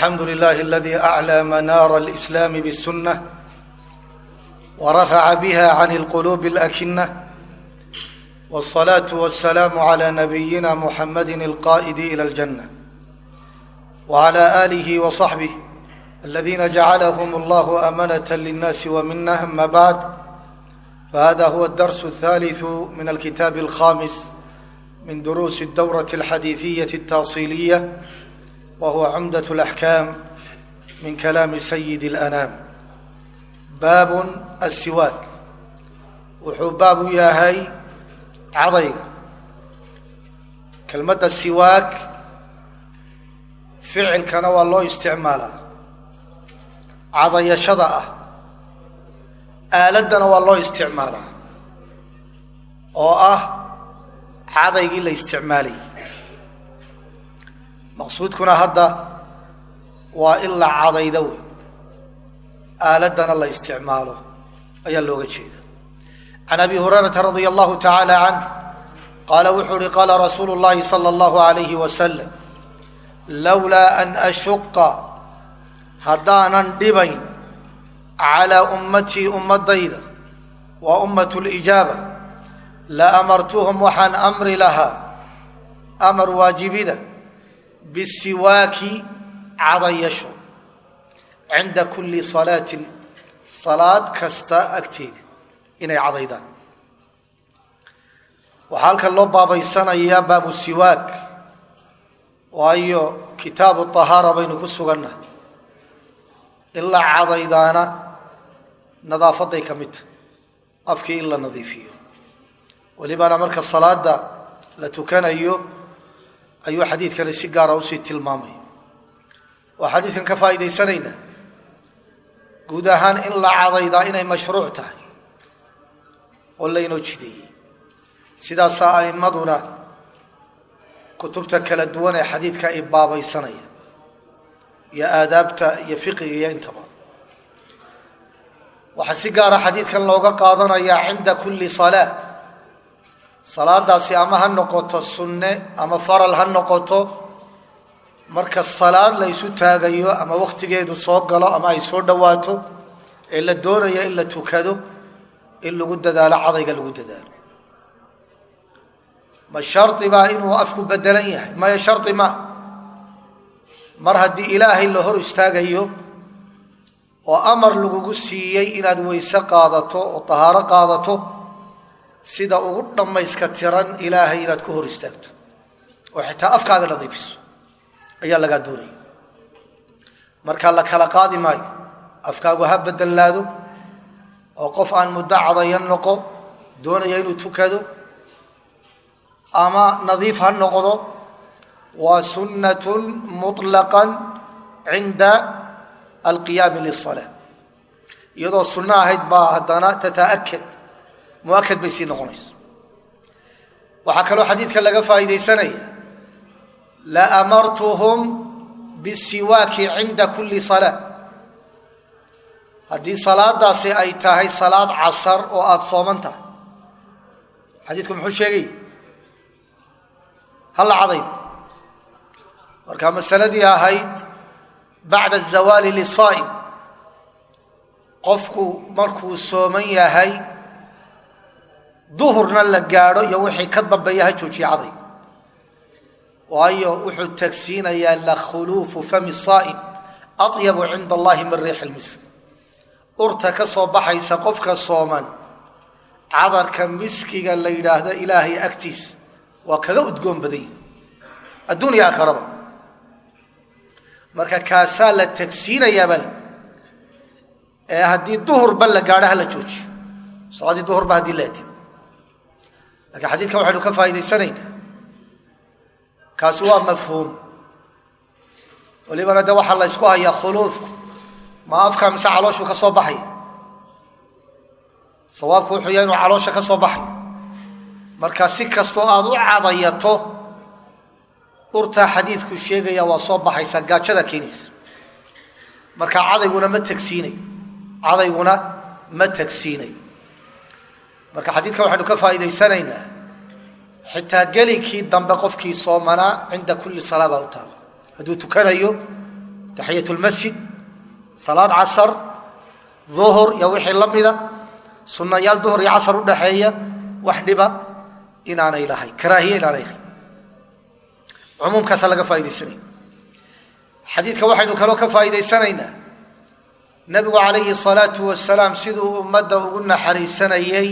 alxamdu lilahi aladi aclى manaara اlislaam bالsunة warafaca biha can اlqulubi اlakinة wالصlaaةu wالsalaam عlى nabiyina muxamadi اlqa'idi ilى اljanة wعlى آlih وصaxbih aladina jacalhm اllah amanaة lلnasi wmina ama bعd fahada huwa اdars الثaliث min alkitaab الkhamis min duruusi اdawraة اlxadiiثiyaة الtaصiliya whuwa cumdaة اlaxkaam min kalaami sayidi اlanaam baabun asiwaak wuxuu baab u yahay cadayga kelmadda siwaak ficilkana waa loo isticmaalaa cadayashada ah aaladdana waa loo isticmaalaa oo ah cadaygii la isticmaalay maqsuudkuna hadda waa in la cadaydo wey aaladdana la isticmaalo. Ayaa looga jeeda can abi hurayrata radia allahu tacaala canh qaala wuxuu uhi qaala rasuulu llahi sala allahu alayhi wasalam lowlaa an ashuqa haddaanan dhibayn calaa ummatii ummadayda waa ummat lijaaba la amartuhum waxaan amri lahaa amar waajibida bisiwaaki cadayasho cinda kulli salaatin salaad kasta agteeda inay cadaydaan waxaa halkan loo baabaysanayaa baabu siwaak waayo kitaabu طahaara baynu ku sugannahay in la cadaydaana nadaafaday ka mid tahy afkii in la nadiifiyo welibana marka salaada la tukanayo ayuu xadiidkani si gaara u sii tilmaamaya waa xadiidkan ka faa'iidaysanaynaa guud ahaan in la cadaydaa inay mashruuc tahay. Oo laynoo jideeyey. Sidaasaa a'immaduna kutubta kala duwan ee xadiidka ay baabaysanaya iyo aadaabta iyo fiqiga iyo intaba. Waxaa si gaara xadiidkan looga qaadanayaa cinda kulli salaa salaadaasi ama ha noqoto sunne ama faral ha noqoto marka salaad la ysu taagayo ama wakhtigeedu soo galo ama ay soo dhowaato ee la doonayo in la tukado in lagu dadaalo cadayga lagu dadaalo. Ma shari baa inuu afku bedelan yahay? Maya shari ma. Mar haddii ilaahay la hor istaagayo oo amar lagugu siiyey inaad weyse qaadato oo tahaaro qaadato sida ugu dhammayska tiran ilaahay inaad ku hor istaagto. oo xitaa afkaaga nadiifiso. ayaa lagaa doonaya markaa la kala qaadi maayo afkaagu ha bedelaado oo qof aan muddo cadayan noqo doonaya inuu tukado ama nadiif ha noqdo waa sunnatun muطlaqan cinda alqiyaami liلsalaa iyadoo sunno ahayd baa haddana tataakad muakad bay sii noqonaysa waxaa kaloo xadiidka laga faa'iidaysanaya la amartuhum bisiwaaki cinda kulli salaa haddii salaadaasi ay tahay salaad casar oo aada sooman tahay. Xadiidku muxuu sheegay? Halla cadaydo. Marka masaladii ahayd bacda azawaali lisaa'im qofku markuu sooman yahay duhurna la gaadho iyo wixii ka dambeeya ha joojiye caday waayo wuxuu tagsiinayaa lakhuluufu fami saa'im atyabu cinda allahi min riix lmisk urta ka soo baxaysa qofka sooman cadarka miskiga la yidhaahdo ilaahay agtiisa waa kaga udgoon badan yahi adduuniya aakharaba marka kaasaa la tagsiinayaaba ee haddii duhurba la gaadho ha la joojiyo. Salaadii duhurba haddii la atimo lakiin xadiidkan waxaynu ka faa'idaysanaynaa kaasi waa mafhuum. Walibana de waxaa la ysku hayaa khuluufku ma afka mise calooshuu ka soo baxaya sawaabku wuxuu yahay inuu caloosha ka soo baxay. Marka si kastoo aada u cadayato urtaa xadiidku sheegaya waa soo baxaysaa gaajada keenaysa marka cadayguna ma tagsiinay. Cadayguna ma tagsiinay marka xadiidkan waxaynu ka faa'iidaysanaynaa xitaa gelikii dambe qofkii soomanaa cinda kulli salaa baa u taala hadduu tukanayo taxiyat lmasjid salaad casar duhur iyo wixii la mida sunnayaal duhur iyo casar udhaxeeya wax dhiba inaanay lahayn karaahiye inaanay lahayn. Cumuumkaasaa laga faa'idaysanaya xadiidka waxaynu kaloo ka faa'iidaysanaynaa nebigu calayhi salaatu wasalaam siduu ummadda ugu naxariisanayey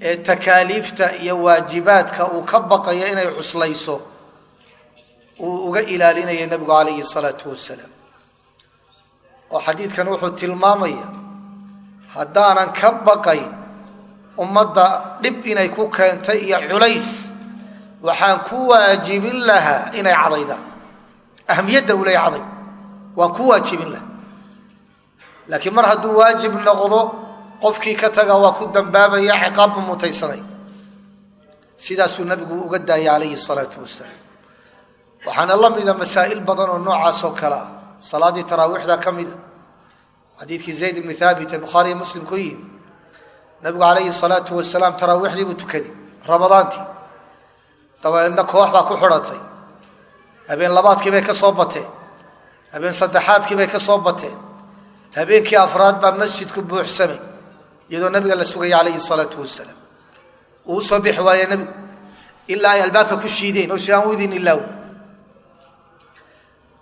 ee takaaliifta iyo waajibaadka uu ka baqayo inay cuslayso uu uga ilaalinaya nebigu calayhi salaatu wasalaam. Oo xadiidkan wuxuu tilmaamaya haddaanan ka baqayn ummadda dhib inay ku keentay iyo culays waxaan ku waajibin lahaa inay cadaydaan ahamiyadda uu leeya caday waan ku waajibin lahaa. Laakiin mar hadduu waajib noqdo qofkii ka taga waa ku dambaabaya ciqaabbu mutaysanay sidaasuu nabigu uga daayay calayhi salaatu wasalaam waxaana la mida masaa'il badan oo noocaas oo kale ah. Salaaddii taraawiixda ka mida xadiidkii zayd ibni haabit ee bukhaariya muslim ku yimi nabigu calayhi salaatu wasalaam taraawiixdii buu tukaday ramadaantii. Dabeedna koox baa ku xidhatay. Habeen labaadkii bay ka soo bateen. Habeen saddexaadkii bay ka soo bateen. Habeenkii afraad baa masjidku buuxsamay iyadoo nabiga la sugaya calayhi salaatu wasalaam uu u soo bixi waaye nebigu ilaa ay albaabka ku shiideen oo shiraan widin ilaaw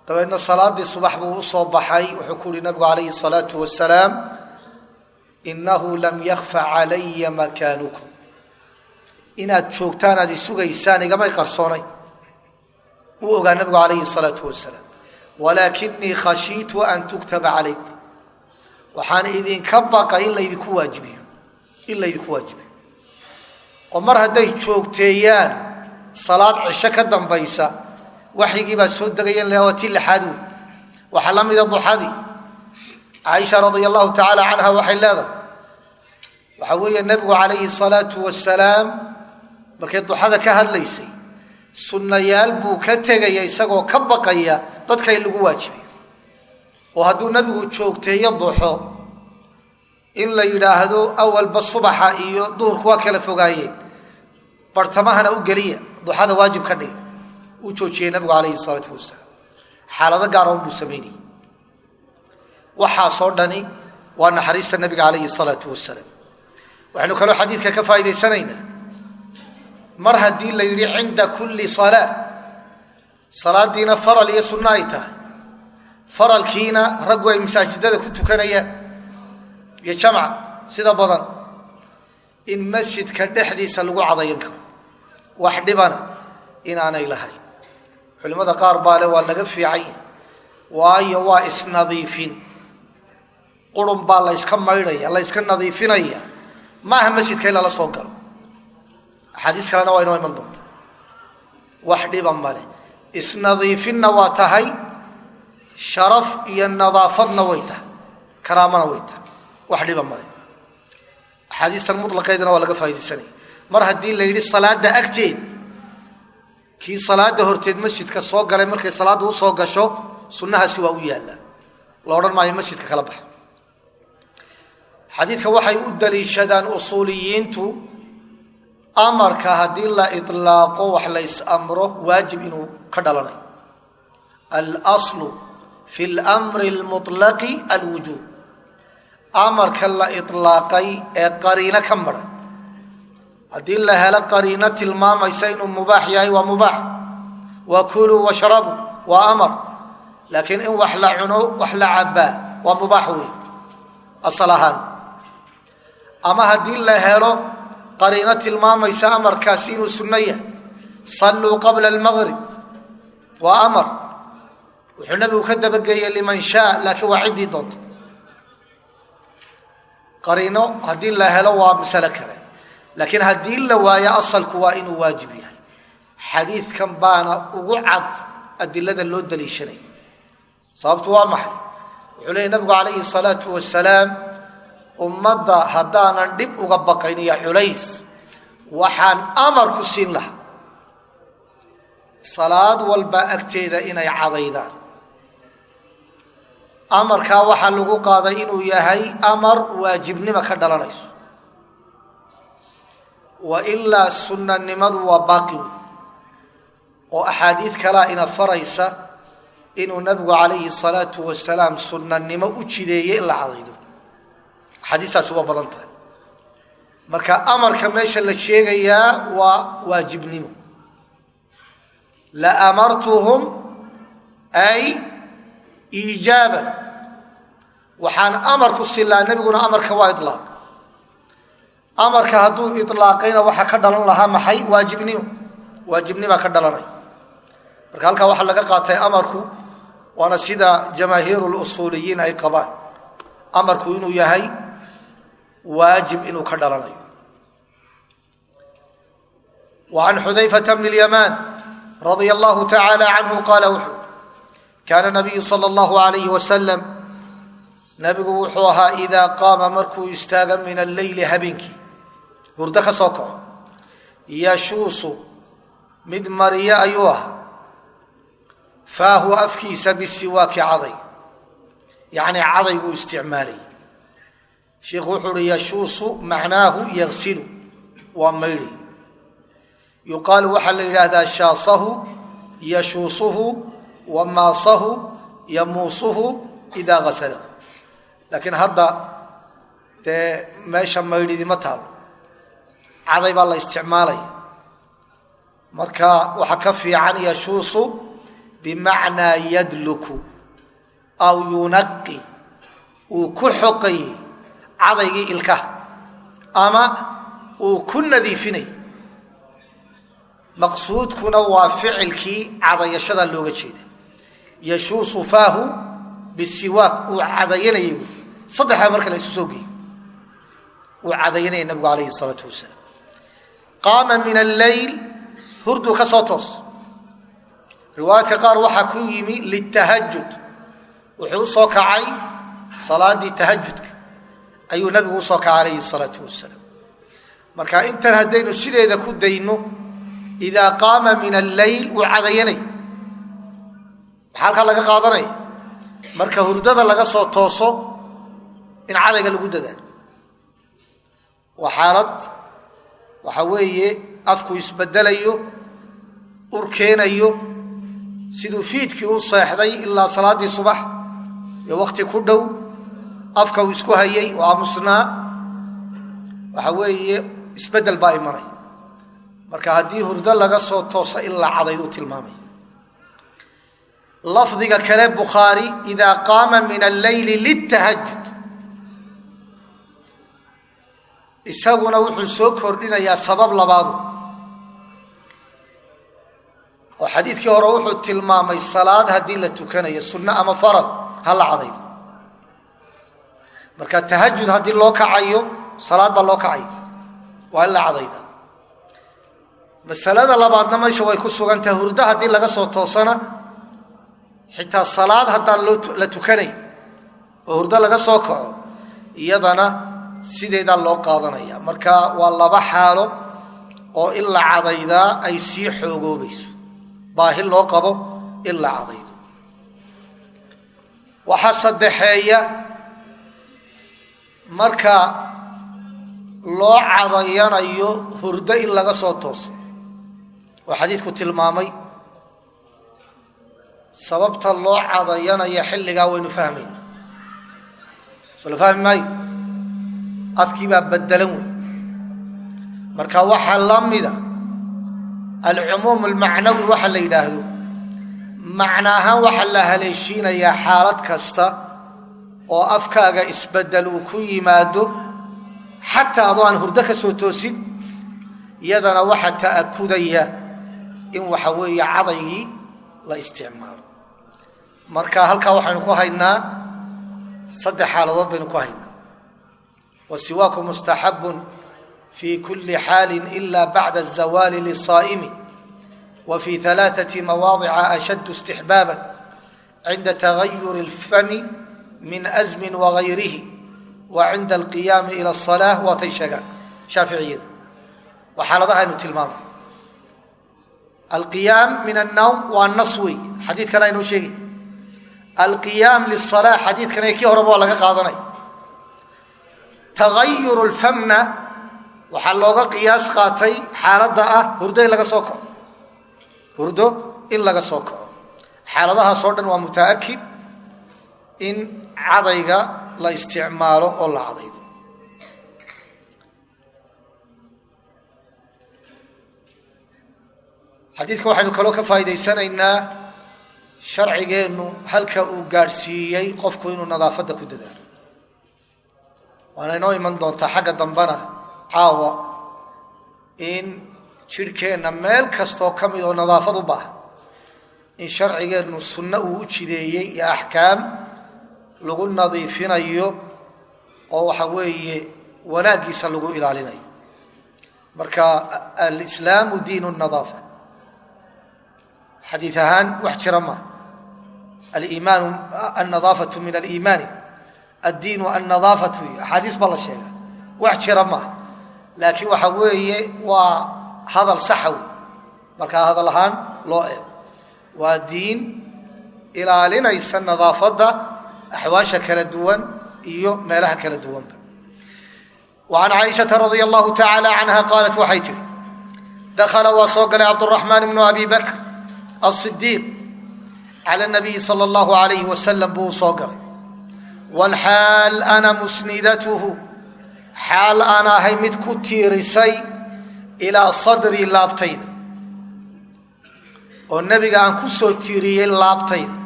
dabeedna salaadii subax buu u soo baxay wuxuu ku uhi nabigu calayhi salaatu wasalaam inahu lam yakfa calaya makaanukum. Inaad joogtaan aad isugaysaan igamay qarsoonay. Uu ogaa nabigu calayhi salaatu wasalaam walaakinii khashiitu an tuktaba calaykum waxaan idinka baqay in laydinku waajibiyo in laydinku waajibiyo. oo mar hadday joogteeyaan salaad cisho ka dambaysa waxyigii baa soo degayan waa tii lixaad wey waxaa la mida duxadii caaisha radia allahu tacaala canha waxay leedahay waxaa weeye nebigu calayhi salaatu wasalaam markay duxada ka hadlaysay sunnayaal buu ka tegaya isagoo ka baqaya dadka in lagu waajibiyo oo hadduu nebigu joogteeyo duxo in la yidhaahdo awalba subaxa iyo duhurku waa kala fogaayeen. Bartamahana u geliya duxada waajib ka dhiga uu joojiyey nabigu calayhi salaatu wasalaam. Xaalado gaara buu samaynayay waxaasoo dhani waa naxariista nabiga calayhi salaatu wasalaam. Waxaynu kaloo xadiidka ka faa'idaysanaynaa mar haddii la yidhi cinda kulli salaa salaadiina faral iyo sunno ay tahay faralkiina raggu ay masaajidada ku tukanayaan iyo jamca sida badan in masjidka dhexdiisa lagu cadayan karo. Wax dhibana inaanay lahayn. Culimmada qaar baa le waa laga fiicay waayo waa isnadiifin. Qurun baa layska maydhaya layska nadiifinaya. Maaha masjidka in lala soo galo. Axaadiis kalena waa inoo iman doonta. Wax dhiba male isnadiifinna waa tahay sharaf iyo nadaafadna way tahay karaamana way tahay. Wax dhiba male axaadiistan mulaqeedana waa laga faa'idaysanaya mar haddii la yidhi salaada agteeda kii salaada horteed masjidka soo galay markay salaadda u soo gasho sunnahaasi waa u yaallaa la maayo masjidka kala baxa. Xadiidka waxay u daliishadaan usuuliyiintu amarka haddii la ilaaqo wax lays amro waajib inuu ka dhalanayo fi lmri lmuطlaqi alwujuub. Amarka la ilaaqay ee qariino ka maran haddii la helo qariino tilmaamaysa inuu mubaax yahay waa mubaax. Wa kuluu washrabu waa amar. Laakiin in wax la cuno wax la cabaa waa mubaax wey asal ahaan. Ama haddii la helo qariino tilmaamaysa amarkaasi inuu sunno yahay. Salluu qabla almaqrib waa amar wuxuu nabigu ka dabageeyey liman shaa laakiin waa ciddii doonta qariino haddii la helo waa masale kale. Laakiin haddii la waayo asalku waa inuu waajib yahay. Xadiidkan baana ugu cad adilada loo daliishanay. Sababtu waa maxay? Wuxuu leeyay nabigu calayhi salaatu wasalaam ummadda haddaanan dhib uga baqayn iyo culays waxaan amar ku siin lahaa. Salaad walba agteeda inay cadaydaan amarkaa waxaa lagu qaaday inuu yahay amar waajibnimo ka dhalanayso. Wa ilaa sunnanimadu waa baaqi wey oo axaadiid kalaa ina faraysa inuu nabigu calayhi salaatu wasalaam sunnanimo u jideeyey in la cadaydo. Axaadiistaasi waa badan tahay. Marka amarka meesha la sheegayaa waa waajibnimo. La amartuhum ay iijaaban waxaan amarku silaa nebiguna amarka waa ilaaq amarka hadduu ilaaqayna waxaa ka dhalan lahaa maxay waajibnimo? Waajibnimaa ka dhalanay. Marka halkaa waxaa laga qaatay amarku waana sida jamaahiiru lusuuliyiin ay qabaan. Amarku inuu yahay waajib inuu ka dhalanayo. Wa can xudayfata bni lyamaan radia allahu tacaala canhu qaala kaana nabiyu sala allahu alayhi wasalam nabigu wuxuu ahaa idaa qaama markuu istaaga min alleyli habeenkii hurdo ka soo kaco yashuusu mid mariya ayuu ahaa faahu afkiisa bisiwaaki caday yacni caday buu isticmaalay sheikhu wuxuu uhi yashuusu macnaahu yagsilu waa maydhi yuqaalu waxaa la yidhaahdaa shaasahu yashuusuhu wa maasahu yamuusuhu idaa gasalahu laakiin hadda dee meesha maydhidi ma taalo caday baa la isticmaalaya marka waxaa ka fiican yashuusu bimacnaa yadluku aw yunaqi uu ku xoqayey cadaygii ilkaha ama uu ku nadiifinay maqsuudkuna waa ficilkii cadayashada looga jeeda yashuusu faahu bisiwaak uu cadayanayay wy saddexdaa marka la isu soo geeyo uu cadayanaya nabigu alayhi salaatu wasalaam. Qaama min alleyl hurduu ka soo toos. Riwaayaadka qaar waxaa ku yimi litahajud wuxuu u soo kacay salaadii tahajudka ayuu nabigu u soo kacay alayhi salaatu wasalaam. Marka intan haddaynu sideeda ku dayno idaa qaama min alleyl uu cadayanay maxaa halkaa laga qaadanaya marka hurdada laga soo tooso in cadayga lagu dadaalo. Waa xaalad waxa weeye afku isbedelayo ur keenayo siduu fiidkii u seexday ilaa salaaddii subax iyo wakhti ku dhow afka uu isku hayay oo aamusnaa waxa weeye isbeddel baa imanaya marka haddii hurdo laga soo tooso in la cadayd u tilmaamaya lafdiga kale bukhaari idaa qaama min alleyli litahajud isaguna wuxuu soo kordhinayaa sabab labaadu. Oo xadiidkii hore wuxuu tilmaamay salaad haddii la tukanayo sunno ama faral ha la cadaydo. Marka tahajud haddii loo kacayo salaad baa loo kacaya waa in la cadayda. Masalada labaadna meesha way ku sugan hurdo haddii laga soo toosana xitaa salaad haddaan la tukanay oo hurdo laga soo kaco iyadana sideedaa loo qaadanaya. Marka waa laba xaalo oo in la cadaydaa ay sii xoogoobayso. Baahi loo qabo in la cadaydo. Waxaa saddexeeya marka loo cadayanayo hurdo in laga soo tooso. Oo xadiidku tilmaamay sababta loo cadayanaya xilligaa waynu fahmayna soo la fahmi maayo? Afkii baa bedelan wey. Marka waxaa la mida alcumuum almacnawi waxa la yidhaahdo. Macno ahaan waxaa la haleeshiinayaa xaalad kasta oo afkaaga isbeddel uu ku yimaado xataa adoo aan hurdo ka soo toosin iyadana waxaa ta'akudaya in waxa weeye cadaygii la isticmaalo marka halkaa waxaynu ku haynaa saddex xaaladood baynu ku haynaa. Wasiwaaku mustaxabun fi kuli xaali ila bacda azawaali lisaa'imi wa fi alaaثati mawaadica ashaddu istixbaaba cinda tagayuri اlfami min asmin wagayrihi wa alqiyaami ila asalaa waatay sheegaan shaaficiyadu. Waa xaaladaha aynu tilmaamay. Alqiyaam min annawm waa nas wey xadiidkana aynoo sheegay alqiyaam lisalaa xadiidkana kii horeba waa laga qaadanay tagayuru lfamna waxaa looga qiyaas qaatay xaaladda ah hurdo in laga soo kaco hurdo in laga soo kaco xaaladahaas oo dhan waa mutaakid in cadayga la isticmaalo oo la cadaydo xadiidka waxaynu kaloo ka faa'idaysanaynaa sharcigeennu halka uu gaadhsiiyey qofku inuu nadaafadda ku dadaalo. Waana inoo iman doontaa xagga dambena caawa in jidhkeenna meel kastoo ka mid oo nadaafad u baahan. In sharcigeennu sunno uu u jideeyey iyo axkaam lagu nadiifinayo oo waxa weeye wanaaggiisa lagu ilaalinayo. Marka alislaamu diin nadaafa xadii ahaan wax jira ma. aliimaanu annadaafatu min aliimaani addiinu annadaafatu axaadiis baa la sheega wax jira ma laakiin waxa weeye waa hadal saxa wey markaa hadal ahaan loo eego waa diin ilaalinaysa nadaafadda axwaasha kala duwan iyo meelaha kala duwanba wa can caaishata radia allahu tacaala canha qaalat waxay tihi dakhala waa soo galay cabduraxmaan ibnu abi bakr asidiiq cala nabiyi sala allahu alayhi wasalam buu soo galay. Walxaal ana musnidatuhu. Xaal aan ahay mid ku tiirisay ilaa sadrii laabtayda. Oo nebiga aan ku soo tiiriyey laabtayda.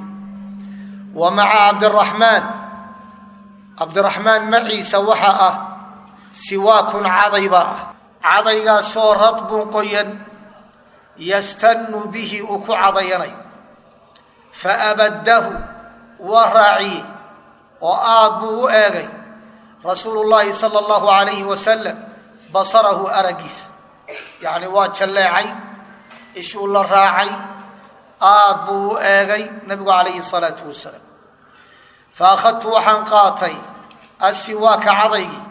Wa maca cabdiraxmaan cabdiraxmaan maciisa waxa ah siwaakun caday baa ah. Cadaygaasoo radbun qoyan yastannu bihi uu ku cadayanayo fa abaddahu waa raaciyey oo aad buu u eegay rasuulu llaahi sala allahu alayhi wasalam basarahu araggiisa yacni waa jalleecay ishuu la raacay aad buu u eegay nabigu calayhi salaatu wasalaam fa akhadtu waxaan qaatay asiwaaka cadaygii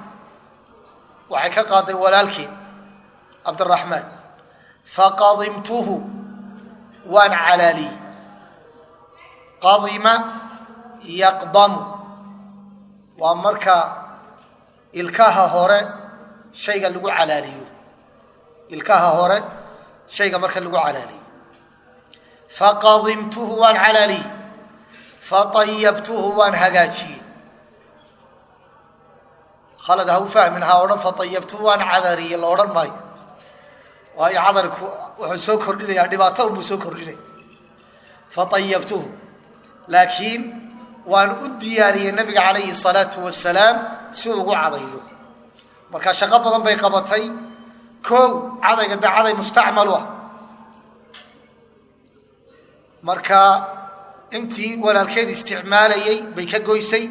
waxay ka qaaday walaalkeed cabdiraxmaan faqadimtuhu waan calaaliyey qadima yaqdamu. Waa marka ilkaha hore shayga lagu calaaliyo. Ilkaha hore shayga marka lagu calaaliyo. Faqadimtuhu waan calaaliyey faayabtuhu waan hagaajiyey khalad ha u fahmin ha odhan faayabtuhu waan cadariyey la odhan maayo. Waayo cadarku wuxuu soo kordhinayaa dhibaato unbuu soo kordhinaya. Faayabtuhu laakiin waan u diyaariyey nabiga calayhi salaatu wasalaam si ugu cadayo marka shaqo badan bay qabatay. Kow cadayga de caday mustacmalu ah. Marka intii walaalkeed isticmaalayey bay ka goysay.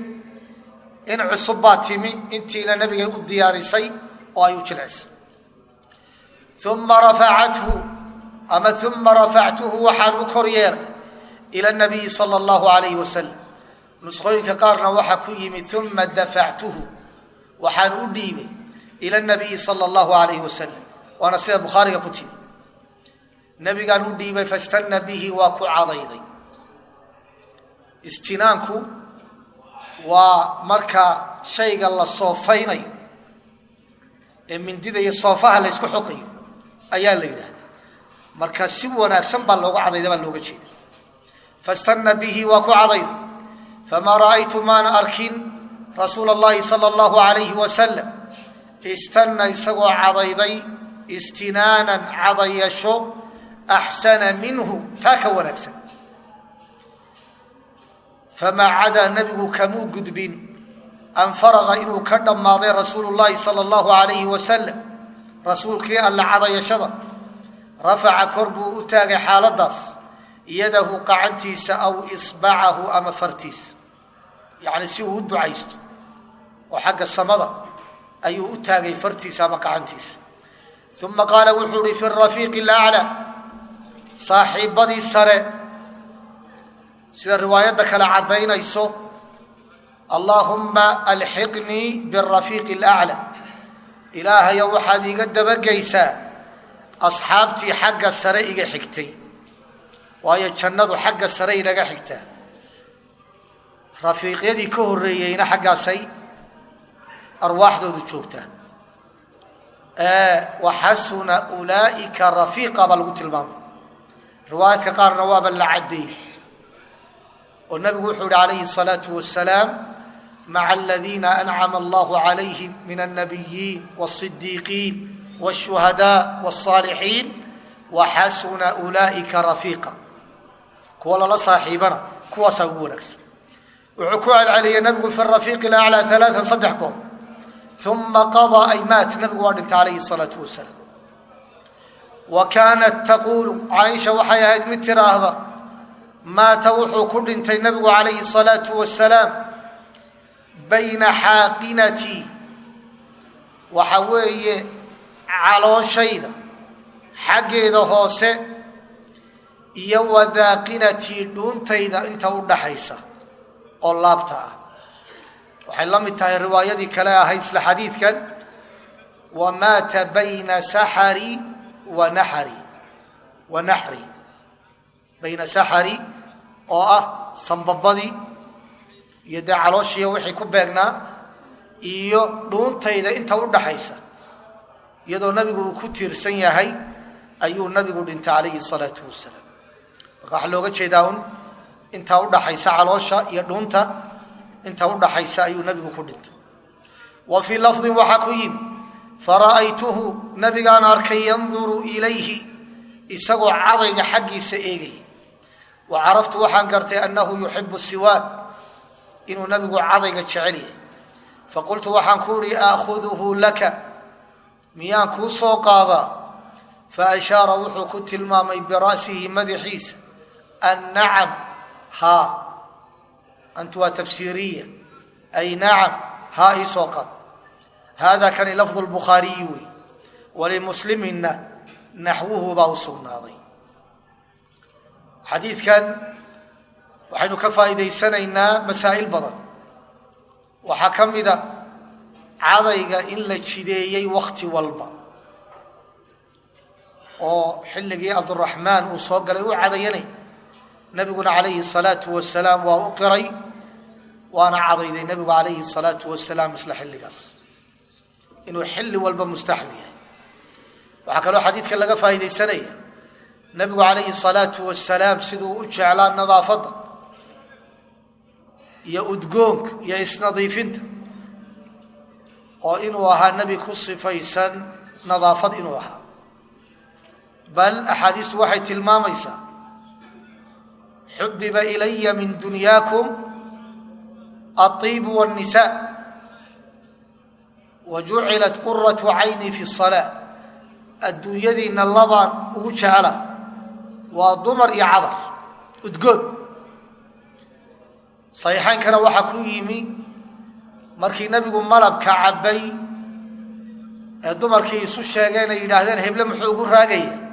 In cusub baa timi intiina nabigay u diyaarisay oo ay u jilcisay uma rafacathu ama uma rafactuhu waxaan u kor yeelay ila nabiyi sala allahu alayhi wasalam nusqooyinka qaarna waxaa ku yimid uma dafactuhu waxaan u dhiibay ila nabiyi sala allahu alayhi wasalam waana sida bukhaariga ku timi nabigaan u dhiibay fastanna bihi waa ku cadayday istinaanku waa marka shayga la soofaynayo ee mindida iyo soofaha la ysku xoqayo ayaa la yidhaahdaa marka si wanaagsan baa loogu cadayda looga jeeda fastanna bihi waa ku cadayday famaa ra'aytu maana arkin rasuula اllahi sala allahu alayhi wasalam istanna isagoo cadayday istinaanan cadayasho axsana minhu taa ka wanaagsan famaa cadaa nebigu kamuu gudbin an faraqa inuu ka dhammaaday rasuulu llahi sala allahu alayhi wasalam rasuulkii alla cadayashada rafaca kor buu u taagay xaaladaas yadahu qacantiisa aw isbacahu ama fartiisa yacni si uu u ducaysto oo xagga samada ayuu u taagay fartiisa ama qacantiisa uma qaala wuxuu uhi fi rafiiqi alaclaa saaxiibbadii sare sida riwaayadda kale caddaynayso allaahumma alxiqnii birafiiqi alaclaa ilaahayo waxaad iiga dabageysaa asxaabtii xagga sare iga xigtay waayo jannadu xagga sare inaga xigtaa rafiiqyadii ka horreeyeyna xaggaasay arwaaxdoodu joogtaa waxasuna ulaa'ika rafiiqa baa lagu tilmaamay riwaayadka qaarna waaba la caddeeyey oo nabigu wuxuu yihi calayhi الsalaaةu wasalaam maca aladiina ancama allahu calayhim min الnabiyiin wالصidiiqiin wالshuhadاء wالصaalixiin waxasuna ulaa'ika rafiiqa kuwa lala saaxiibana kuwaasaa ugu wanaagsan. Wuxuu ku celceliyay nabigu fi rafiiqi alaclaa alaaan saddex goob uma qadaa ay maat nabigu waa dhintay calayhi salaau wasalaam. Wa kaanat taquulu caaisha waxay ahayd mid tidhaahda maata wuxuu ku dhintay nabigu calayhi salaau wasalaam bayna xaaqinatii waxa weeye calooshayda xaggeeda hoose iyo wadaaqinatii dhuuntayda inta u dhaxaysa oo laabta ah. Waxay la mid tahay riwaayadii kale ahayd isla xadiidkan wa maata bayna saxari wa naxari. Wa naxri. Bayna saxari oo ah sambabadii iyo dee calooshiiya wixii ku beegnaa iyo dhuuntayda inta u dhaxaysa. Iyadoo nabigu uu ku tiirsan yahay ayuu nabigu dhintay calayhi salaau wasalaam marka waxaa looga jeedaa un. Intaa udhaxaysa caloosha iyo dhuunta intaa udhaxaysa ayuu nabigu ku dhintay. Wa fii lafdin waxaa ku yimi fara'aytuhu nabigaan arkay yanduru ilayhi isagoo cadayga xaggiisa eegaya wa caraftu waxaan gartay annahu yuxibu siwaak inuu nabigu cadayga jecel yahay. Faqultu waxaan ku uhi aakhuduhu laka. Miyaan kuu soo qaadaa? Faashaara wuxuu ku tilmaamay bira'sihi madaxiisa annacam haa antu waa tafsiiriya ay nacam haa ii soo qaad hada kani lafdu lbukhaariyi wey walimuslimina naxwuhu baa u sugnaaday xadiidkan waxaynu ka faa'iidaysanaynaa masaa'il badan waxaa ka mida cadayga in la jideeyey wakhti walba oo xilligii cabduraxmaan uu soo galay u cadayanay nabiguna calayhi salaau wasalaam waa u qiray waana cadayday nabigu calayhi salaau wasalaam isla xilligaas. Inuu xilli walba mustaxab yahay. Waxaa kaloo xadiidka laga faa'iidaysanaya nabigu calayhi salaau wasalaam siduu u jeclaa nadaafadda iyo udgoonka iyo isnadiifinta oo inuu ahaa nebi ku sifaysan nadaafad inuu ahaa. Bal axaadiistu waxay tilmaamaysaa xubiba ilaya min dunyaakum aiib wاnisa wa jucilat quratu cayni fi salaa adduunyadiinna labaan ugu jecla waa dumar iyo cadar udgood saxiixaankana waxaa ku yimi markii nabigu malabka cabbay ee dumarkii isu sheegeen ay yidhaahdeen heble muxuu ugu raagayaa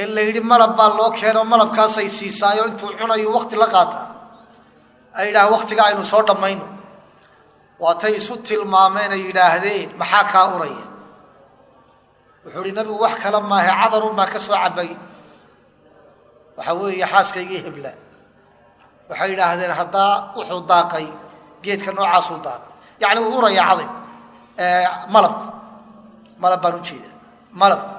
ee la yidhi malab baa loo keeno malabkaasay siisaayo intuu cunayu wakti la qaataa. Ay yidhahdeen waktiga aynu soo dhammayno. Waatay isu tilmaameen ay yidhaahdeen maxaa kaa uraya? Wuxuu ihi nabigu wax kale maahe cadarun baa ka soo cabbay. Waxaa weeye xaaskaygii hebla. Waxay yidhaahdeen haddaa wuxuu daaqay geedka noocaasuu daaqay. Yacni wuu uraya caday malabku malab baan ujeeda malabku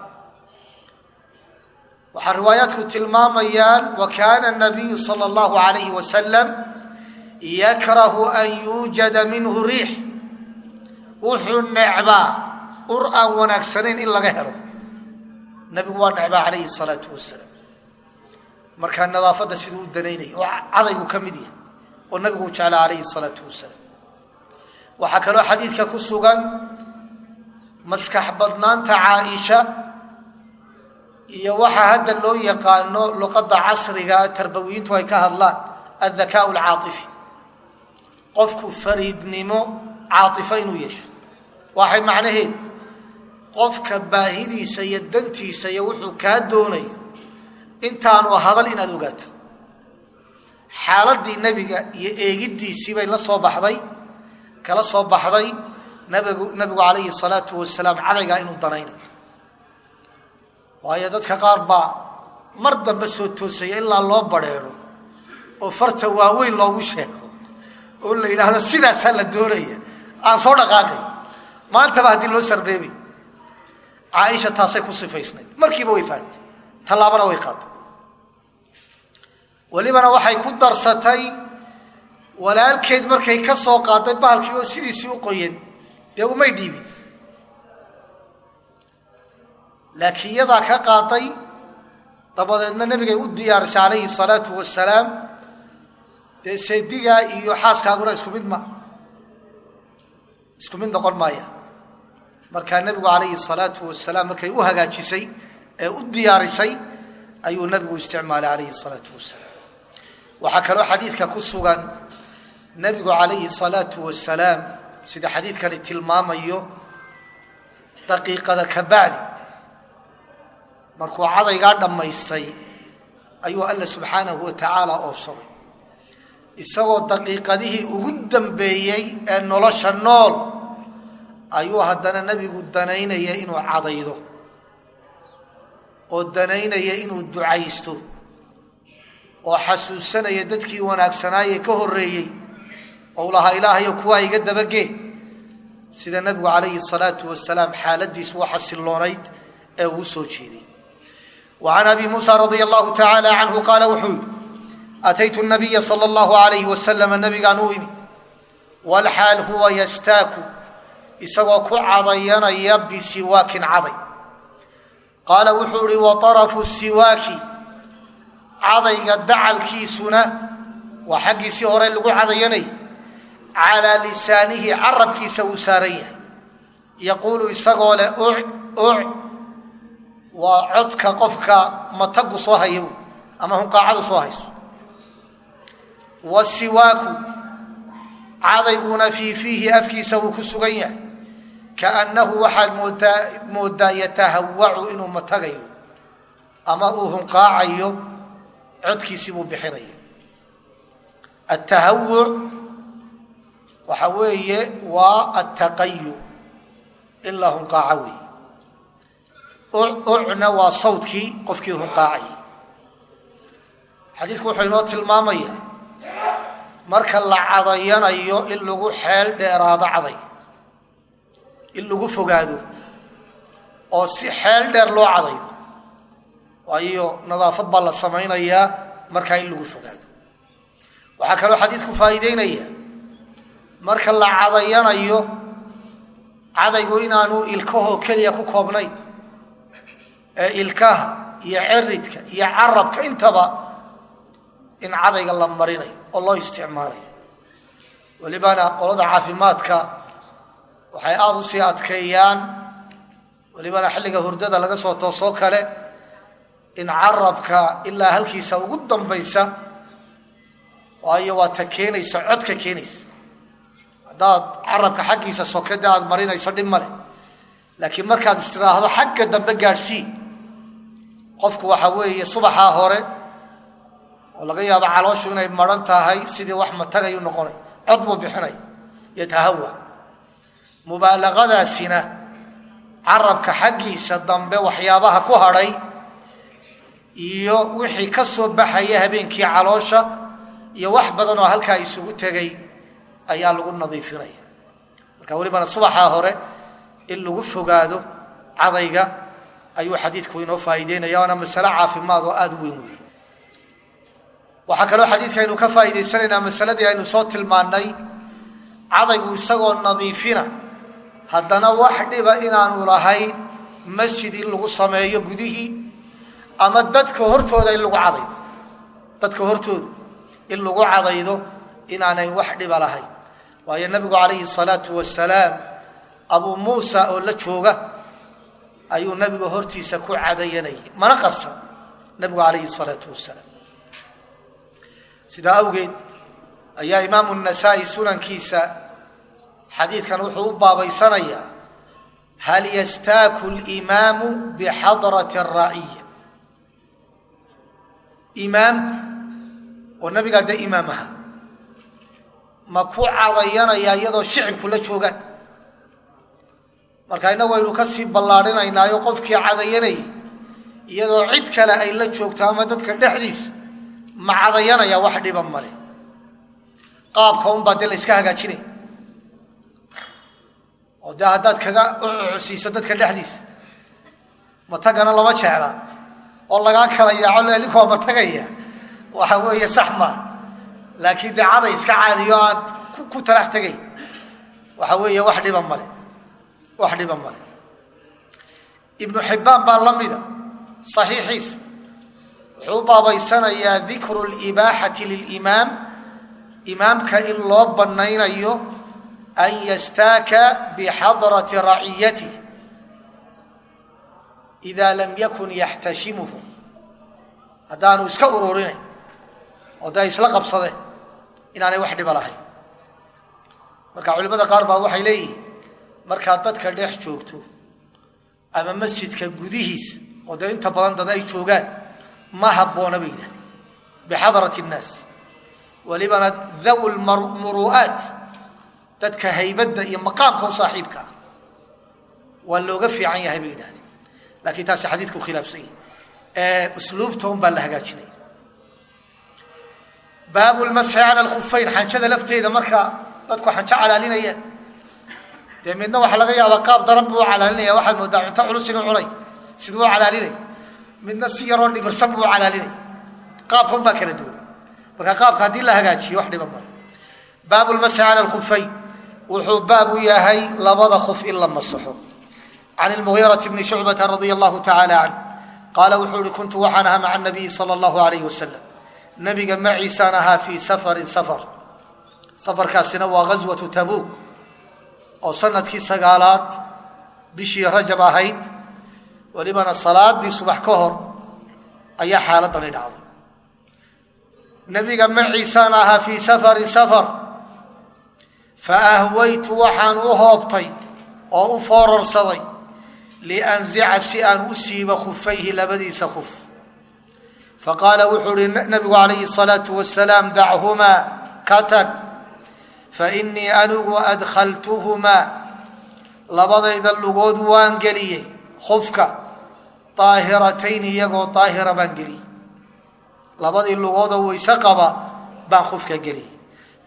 waxaa riwaayaadku tilmaamayaan wa kaana nabiyu sala allahu alayhi wasalam yakrahu an yuujada minhu riix. Wuxuu necbaa ur aan wanaagsanayn in laga helo. Nabigu waa necbaa calayhi salaatu wasalaam markaa nadaafadda siduu u danaynaya oo cadaygu ka mid yahay oo nabigu u jeclaa calayhi salaatu wasalaam waxaa kaloo xadiidka ku sugan maskax badnaanta caaisha iyo waxaa hadda loo yaqaano luqadda casriga tarbawiyiintu ay ka hadlaan adhakaa alcaaifi qofku fariidnimo caaifo inuu yeesho. Waxay macnaheedu qofka baahidiisa iyo dantiisa iyo wuxuu kaa doonayo intaanu hadal inaad ogaato. Xaaladii nebiga iyo eegiddiisii bay la soo baxday kala soo baxday nabigu calayhi salaatu wasalaam cadaygaa inuu danaynayo waayo dadka qaar baa mar dambe soo toosaya ilaa loo badrheero oo farta waaweyn loogu sheego oo la yidhaahdo sidaasaa la doonaya. Aan soo dhaqaaqay. Maantaba haddii loo sarbeebay caaisha taasay ku sifaysnayd. Markiiba way fahamtay tallaabana way qaatay. Welibana waxay ku darsatay walaalkeed markay ka soo qaaday bahalkii oo sidiisii u qoyan dee umay dhiibin laakiin iyadaa ka qaaday dabadeedna nabigay u diyaarisay calayhi salaatu wasalaam dee seedigaa iyo xaaskaaguna isku mid ma isku mid noqon maaya. Markaa nebigu calayhi salaatu wasalaam markay u hagaajisay ee u diyaarisay ayuu nabigu isticmaalay calayhi salaatu wasalaam waxaa kaloo xadiidka ku sugan nebigu calayhi salaatu wasalaam sida xadiidkani tilmaamayo daqiiqada ka bacdi markuu cadaygaa dhammaystay ayuu alla subxaanahu wa tacaala oobsaday isagoo daqiiqadihii ugu dambeeyey ee nolosha nool ayuu haddana nebigu danaynaya inuu cadaydo oo danaynaya inuu ducaysto oo xasuusanaya dadkii wanaagsanaaye ka horreeyey oo lahaa ilaahayo kuwaa iga dabagee sida nebigu calayhi salaatu wasalaam xaaladiisu u xasiloonayd ee uu soo jeeday can abi muusa radia allahu tacaala canhu qaala wuxuu yidhi ataytu nabiya sala allahu alayhi wasalama nabigaan u imi walxaal huwa yastaaku isagoo ku cadayanaya bisiwaakin caday qaala wuxuu ihi arafu siwaaki cadayga dacalkiisuna waa xaggiisii hore lagu cadayanayay calaa lisaanihi carabkiisa uu saaran yahay yaquulu isagoo leh waa codka qofka matagu soo haya wey ama hunqaacadu soo hayso. Wasiwaaku cadayguna fii fiihi afkiisa uu ku sugan yahay. Kaannahu waxaad moodaa yatahawacu inuu matagayo ama uu hunqaacayo codkiisii buu bixinaya atahawuc waxa weeye waa attaqayu in la hunqaaco weeye ucna waa sawdkii qofkii hunqaacayay xadiidku wuxuu inoo tilmaamayaa marka la cadayanayo in lagu xeel dheeraado caday in lagu fogaado oo si xeel dheer loo cadaydo. Waayo nadaafad baa la samaynayaa markaa in lagu fogaado. Waxaa kaloo xadiidku faa'iideynaya marka la cadayanayo cadaygu inaanu ilkahoo keliya ku koobnayn ilkaha iyo ceridka iyo carabka intaba in cadayga la marinayo oo loo isticmaalayo. Welibana qolada caafimaadka waxay aada u sii adkeeyaan. Welibana xilliga hurdada laga soo toosoo kale in carabka ilaa halkiisa ugu dambaysa waayo waa ta keenaysa codka keenaysa. Haddaad carabka xaggiisa sokada aad marinayso dhib male laakiin markaad istiraahdo xagga dambe gaadhsii qofku waxa weeye subaxaa hore oo laga yaabo calooshu inay maran tahay sidii wax matagayu noqonay cod buu bixinay yatahawa mubaalaqadaasina carabka xaggiisa dambe waxyaabaha ku hadhay iyo wixii ka soo baxaya habeenkii caloosha iyo wax badan oo halkaa isugu tegay ayaa lagu nadiifinaya. Marka welibana subaxaa hore in lagu fogaado cadayga ayuu xadiidku inoo faa'iideynaya waana masale caafimaad oo aada u weyn weeye waxaa kaloo xadiidka aynu ka faa'iidaysanaynaa masaladii aynu soo tilmaannay cadaygu isagoo nadiifina haddana wax dhiba inaanu lahayn masjid in lagu sameeyo gudihii ama dadka hortooda in lagu cadaydo. Dadka hortooda in lagu cadaydo inaanay wax dhiba lahayn. Waayo nabigu calayhi salaatu wasalaam abuu muusa oo la jooga ayuu nabiga hortiisa ku cadayanayay mana qarsan nabigu calayhi salaatu wasalaam sidaa awgeed ayaa imaamu nasaa-i sunankiisa xadiidkan wuxuu u baabaysanayaa hal yastaaku limaamu bixadrati araciya imaamku oo nabigaa dee imaam aha ma ku cadayanayaa iyadoo shicibku la joogaan marka innagu aynu ka sii ballaadhinaynaayo qofkii cadayanayay iyadoo cid kale ay la joogto ama dadka dhexdiisa ma cadayanaya wax dhiba male qaabka unbaa dee la yska oo dee haddaad kaga ucsiiso dadka dhexdiisa matagana lama jecla. Oo lagaa kala yaaco leelinkoo matagaya waxa weeye sax maa laakiin dee caday iska caadiyo aad ku talax tegay waxa weeye wax dhiba male wax dhiba male ibnu xibbaan baa la mida saxiixiisa wuxuu baabaysanayaa dikru libaaxati lilimaam imaamka in loo bannaynayo an yastaaka bixadrati raciyatih ida lam yakun yaxtashimuhu. Haddaanu iska ururinayn oo isla qabsadeen inaanay wax dhiba lahayn. Marka culimmada qaar baa waxay leeyihiin markaad dadka dhex joogto ama masjidka gudihiisa oo inta badan dad ay joogaan ma habboona bay yidhahdeen bixadrat nnaas. Walibana dawi lmuru'aat dadka haybadda iyo maqaamka u saaxiibka ah waa looga fiican yahay bay yidhahdeen lakiin taasi xadiidku khilaafsan yahi usluubta un baa la hagaajinaya baabu lmasxi cala lkufayn xanjada lafteeda marka dadku xanjo calaalinayaan dee midna waxaa laga yaabaa qaab daran buu u calaalinaya. Waxaad moodaa cunto culus inuu siduu calaalinay. Midna si yaroo dhimirsan buu calaalinay. Qaabka un baa kala duwan. Marka qaabka haddii la hagaajiyo wax dhiba male baabu lmasxi cala lkufayn wuxuu baab u yahay labada kuf in la masaxo. Can lmugiirati bni shucbata radia allahu tacaala canh qaala wuxuu ihi kuntu waxaan ahaa maca nabiyi sala allahu alayh wasalam nabiga maciisaan ahaa fii safarin safar. Safarkaasina waa ghaswatu tabuuk oo sannadkii sagaalaad bishii rajab ahayd welibana salaadii subax ka hor ayaa xaaladani dhacday. Nabiga maciisaan ahaa fii safarin safar fa ahwaytu waxaan u hoobtay oo u foorarsaday lianzica si aan u siibo khufayhi labadiisa khuf faqaala wuxuu ihi nabigu calayhi salaau wasalaam dachumaa ka tag fainii anigu adkhaltuhumaa labadayda lugood waan geliyey khufka daahiratayn iyagoo daahira baan geliyey labadii lugoodoo weyse qaba baan khufka geliyey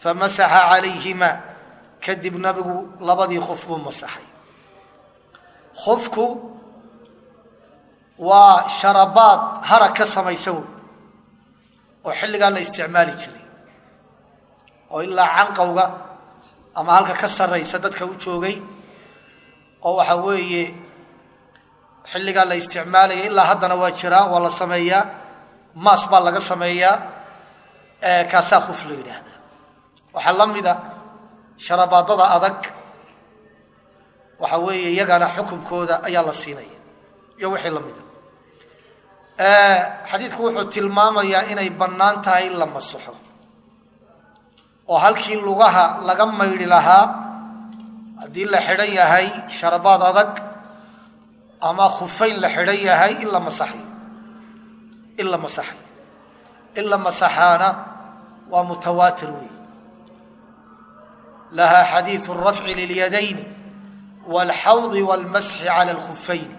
famasaxa calayhimaa kadib nabigu labadii khuf buu masaxay khufku waa sharabaad harag ka samaysan wey oo xilligaa la isticmaali jiray oo ilaa canqowga ama halka ka sarraysa dadka u joogay oo waxa weeye xilligaa la isticmaalaya ilaa haddana waa jiraa waa la sameeyaa maas baa laga sameeyaa kaasaa khuf la yidhaahdaa. Waxaa la mida sharabaadada adag waxa weeye iyagana xukunkooda ayaa la siinaya iyo wixii la mida. Xadiidku wuxuu tilmaamayaa inay bannaan tahay in la masaxo oo halkii lugaha laga maydhi lahaa haddii la xidhan yahay sharabaad adag ama khufayn la xidhan yahay in la masaxayo in la masaxayo in la masaxaana waa mutawaatir wey lahaa xadiidu rafci lilyadayni wاlxawdi wاlmasxi calى اlkhufayn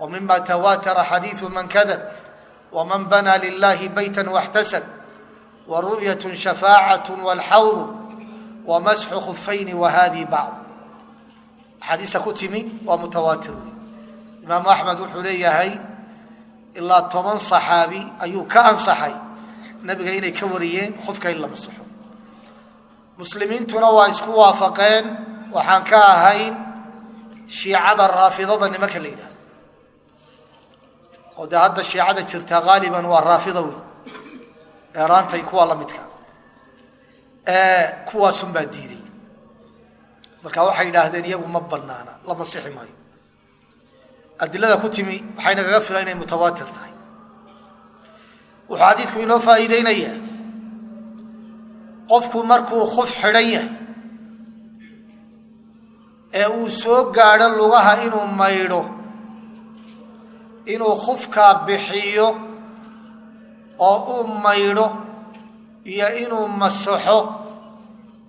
wmima twaatara xadiiثu man kadab wman banaa lilahi bayta واxtasab waru'yat shafaacat wاlxawdu wamasxu khufayni wahadii bacd axaadiista ku timi waa mutawaatir wey imaamu axmed wuxuu leeyahay ilaa toban saxaabi ayuu ka ansaxay nabiga inay ka wariyeen qofka in la masaxo muslimiintuna waa isku waafaqeen waxaan ka ahayn shiicada raafidada nimanka la yidhahdo oo dee hadda shiicada jirtaa haaliban waa raafida wey eeraantay kuwa la midka. Kuwaasunbaa diiday marka waxay yidhaahdeen iyagu ma banaana la masixi maayo. Adilada ku timi waxay nagaga filan inay mutawaatir tahay. Wuxuu xadiidku inoo faa'iideynayaa qofku markuu khuf xidhan yahay ee uu soo gaadho lugaha inuu maydho inuu khufkaa bixiyo oo u maydho iyo inuu masaxo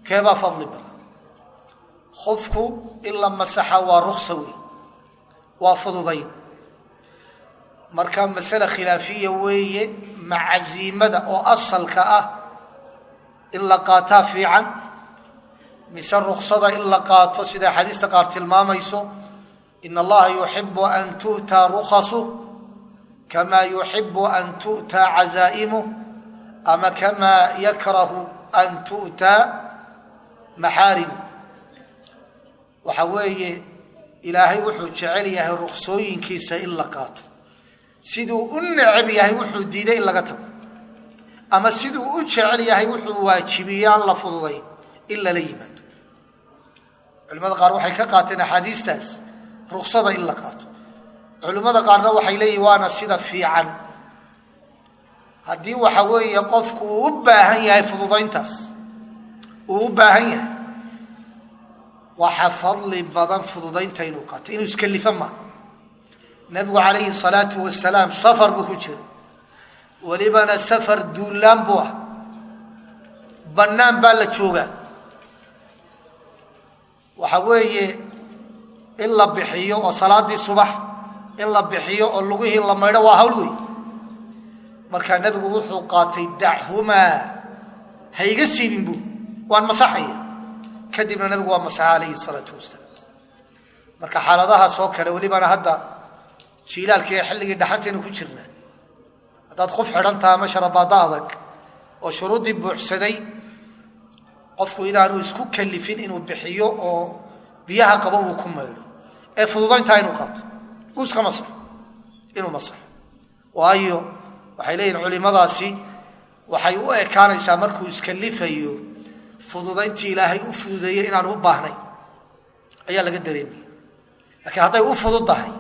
keebaa fadli badan? Khufku in la masaxa waa ruksa wey waa fududayn. Marka masale khilaafiya weeye macaziimada oo asalka ah in la qaataa fiican mise ruksada in la qaato sida axaadiista qaar tilmaamayso in allaha yuxibu an tu'taa rukasu kama yuxibu an tu'taa cazaa'imu ama kamaa yakrahu an tu'taa maxaarimu waxa weeye ilaahay wuxuu jecel yahay ruksooyinkiisa in la qaato siduu u necab yahay wuxuu diiday in laga tago ama siduu u jecel yahay wuxuu waajibiyaan la fududay in lala yimaado culimmada qaar waxay ka qaateen axaadiistaas ruksada in la culimmada qaarna waxay leeyihiin waana sida fiican. Haddii waxa weeye qofku uu u baahan yahay fududayntaas uu u baahan yahay waxa fadli badan fududaynta inuu qaato inuu iskalifa maa nabigu calayhi salaatu wasalaam safar buu ku jiray. Welibana safar duulaan buu ah. Bannaan baa la joogaa. Waxa weeye in la bixiyo oo salaadii subax in la bixiyo oo lugihii la maydho waa hawl wey markaa nebigu wuxuu qaatay dachumaa ha iga siibin buu waan masaxaya. Kadibna nabigu waa masaxa calayhi salaatu wasalaam marka xaaladahaas oo kale welibana hadda jiilaalkii ee xilligii dhaxantaynu ku jirnaa. Haddaad qof xidhan taha ama sharabaado adag oo shuruuddii buuxsaday qofku inaanu isku kalifin inuu bixiyo oo biyaha qabo uu ku maydho. Ee fududayntaa inuu qaato uu iska masaxo inuu masaxo waayo waxay leeyihiin culimadaasi waxay u ekaanaysaa markuu iskalifayo fududayntii ilaahay u fududeeyey inaanu u baahnayn ayaa laga dareemaya laakiin hadday u fudud tahay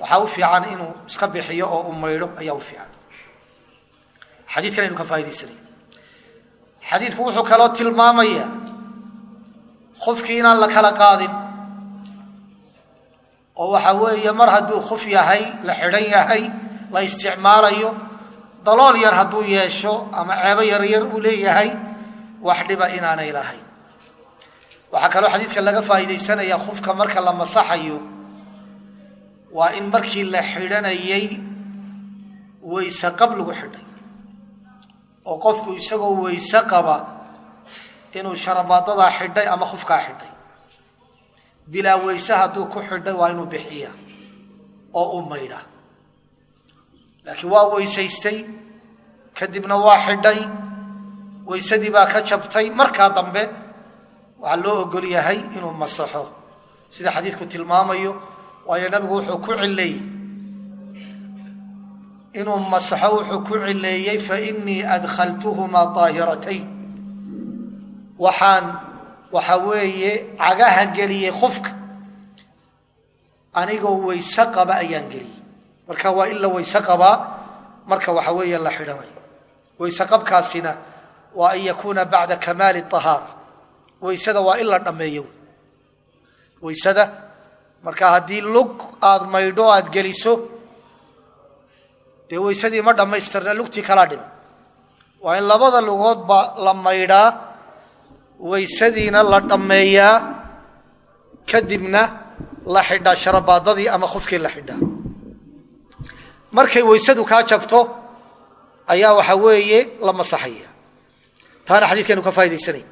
waxaa u fiican inuu iska bixiyo oo u maydho ayaa u fiican. Xadiidkan aynu ka faa'idaysanay xadiidku wuxuu kaloo tilmaamayaa khufkii inaan la kala qaadin oo waxa weeye mar hadduu khuf yahay la xidhan yahay la isticmaalayo dalool yar hadduu yeesho ama ceebo yaryar uu leeyahay wax dhiba inaanay lahayn. Waxaa kaloo xadiidka laga faa'iidaysanayaa khufka marka la masaxayo waa in markii la xidhanayay weyse qab lagu xidhay oo qofku isagoo weyse qaba inuu sharabaadadaa xidhay ama khufkaa xidhay bilaa weyse hadduu ku xidhay waa inuu bixiya oo u maydha. Laakiin waa weysaystay kadibna waa xidhay weysadii baa ka jabtay. Markaa dambe waxaa loo ogol yahay inuu masaxo. Sida xadiidku tilmaamayo waayo nabigu wuxuu ku cileeyey inuu masaxo wuxuu ku cileeyey fainii adkhaltuhumaa daahiratayn waxaan waxa weeye cagaha geliyey qofka anigoo weyse qaba ayaan geliyey. Marka waa in la weyse qabaa marka waxa weeye la xidhanayo weyse qabkaasina waa an yakuuna bacda kamaali ahaara weysada waa in la dhammeeyo weysada marka haddii lug aad maydho aad geliso dee weysadii ma dhammaystirna lugtii kalaa dhiman. Waa in labada lugoodba la maydhaa weysadiina la dhammeeyaa kadibna la xidhaa sharabaadadii ama qofkii la xidhaa. Markay weysadu kaa jabto ayaa waxa weeye la masaxaya. Taana xadiidkaynu ka faa'idaysanay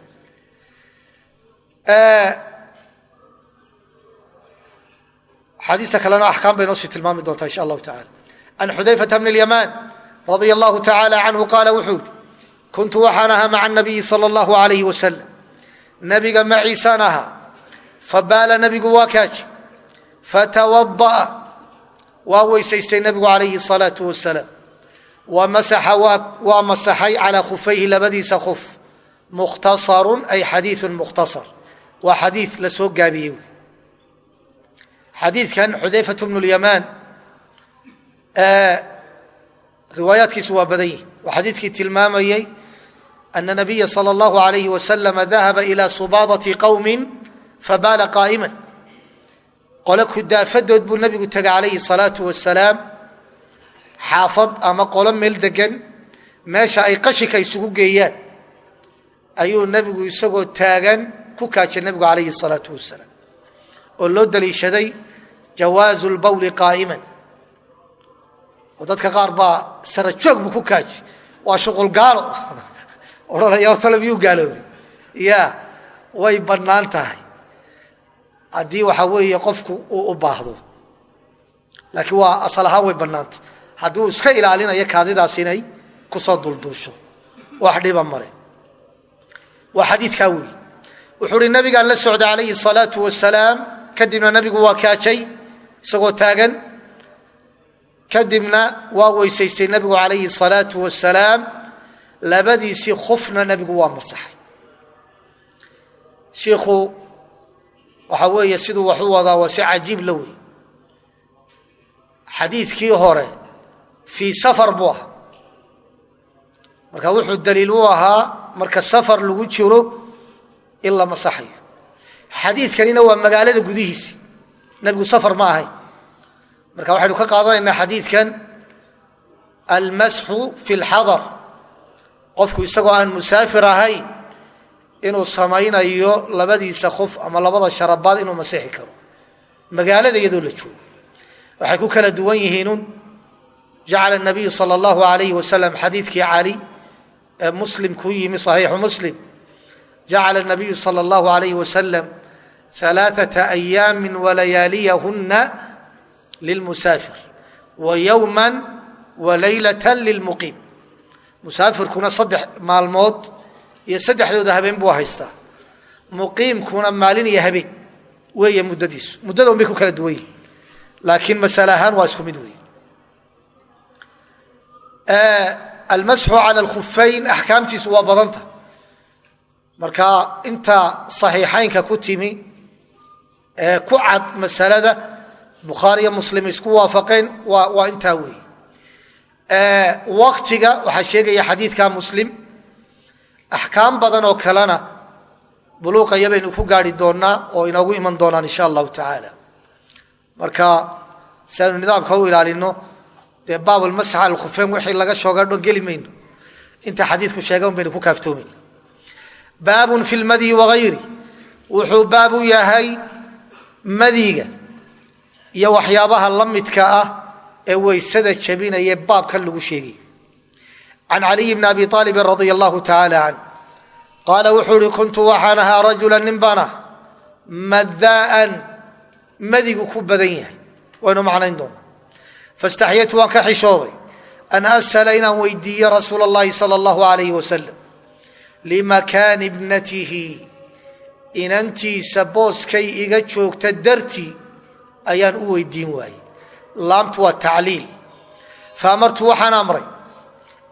xadiista kalena axkaam bay noo sii tilmaami doontaa insha allahu tacala can xudayfata bni lyamaan radia allahu tacaala canhu qaala wuxuu yidhi kuntu waxaan ahaa maca nabiyi sala allahu alayhi wasalam nabiga maciisaan ahaa fabaala nabigu waa kaaji fatawada'a waa weysaystay nabigu calayhi salaatu wasalaam waa masaxay calaa khufayhi labadiisa khuf. Mukhtasarun ay xadiiun mukhtasar. Waa xadiid la soo gaabiyey wy xadiidkan xudayfat bnu lyamaan riwaayaadkiisu waa badan yihiin waa xadiidkii tilmaamayey ana nabiya sala allahu alayhi wasalama dahaba ila subaadati qowmi fabaala qaa'iman qole kudaafadood buu nabigu tegay calayhi salaatu wasalaam xaafad ama qolo meel degan meesha ay qashinka isugu geeyaan ayuu nebigu isagoo taagan ku kaajay nebigu calayhi salaatu wasalaam oo loo daliishaday jawaazu lbawli qaa'iman oo dadka qaar baa sara joog buu ku kaaji waa shuqul odhanaya hortale miyuu gaaloobay ya way bannaan tahay. Haddii waxaa weeye qofku uu u baahdo laakiin waa asal ahaan way bannaantah hadduu iska ilaalinayo kaadidaas inay ku soo dulduusho wax dhiba male waa xadiidkaa weey wuxuu uhi nabigaan la socda calayhi salaau wasalaam kadibna nabigu waa kaajay isagoo taagan. Kadibna waa weysaystay nabigu calayhi salaau wasalaam labadiisii khufna nabigu waa masaxay. Shiikhu waxa weeye siduu wax u wadaa waa si cajiib la wey xadiidkii hore fii safar buu ahaa. Marka wuxuu daliil u ahaa marka safar lagu jiro in la masaxayo. Xadiidkanina waa magaalada gudihiisi nebigu safar ma ahayn marka waxaynu ka qaadanaynaa xadiidkan almasxu fi lxadar qofku isagoo aan musaafir ahayn inuu samaynayo labadiisa qof ama labada sharabaad inuu masixi karo. Magaalada iyadoo la joogo. Waxay ku kala duwan yihiinun jacala nabiyu sal allahu alayh wasalam xadiidkii cali ee muslim ku yimi saxiixu muslim. Jacala nabiyu sal allahu alayh wasalam alaaثata ayaami walayaaliyahuna lilmusaafir wa yowma walaylata lilmuqiim musaafirkuna saddex maalmood iyo saddexdooda habeen buu haystaa. Muqiimkuna maalin iyo habeen weeye muddadiisu. Muddada un bay ku kala duwan laakiin masale ahaan waa isku mid wey almasxu cala alkhufayn axkaamtiisu waa badanta. Marka inta saxiixaynka ku timi ee ku cad masalada bukhaariyo muslim isku waafaqeen waa waa intaa weeye waktiga waxaa sheegaya xadiidka muslim. Axkaam badan oo kalena buluuqaya baynu ku gaari doonaa oo inoogu iman doonaan insha allahu tacaala. Marka si aynu nidaamka u ilaalino dee baabulmasx alkhufeyn wixii laga shooga dhan geli mayno. Inta xadiidku sheega baynu ku kaaftoomayna baabun fi lmadyi wagayri wuxuu baabu yahay madiga iyo waxyaabaha la midka ah ee weysada jabinaya baabkan lagu sheegiy can caliy bni abi aalibin radia allahu tacaala can qaala wuxuu ihi kuntu waxaan ahaa rajula nin baan ah madaa'an madigu ku badan yahay. Waynu macnayn doonaa. Fastaxyatu waan ka xishooday an asala inaan weydiiyo rasuul allahi sal allahu alayh wasalam limakaani ibnatihi inantiisa booskay iga joogta darti ayaan u weydiin waayey laamtu waa tacliil faamartu waxaan amray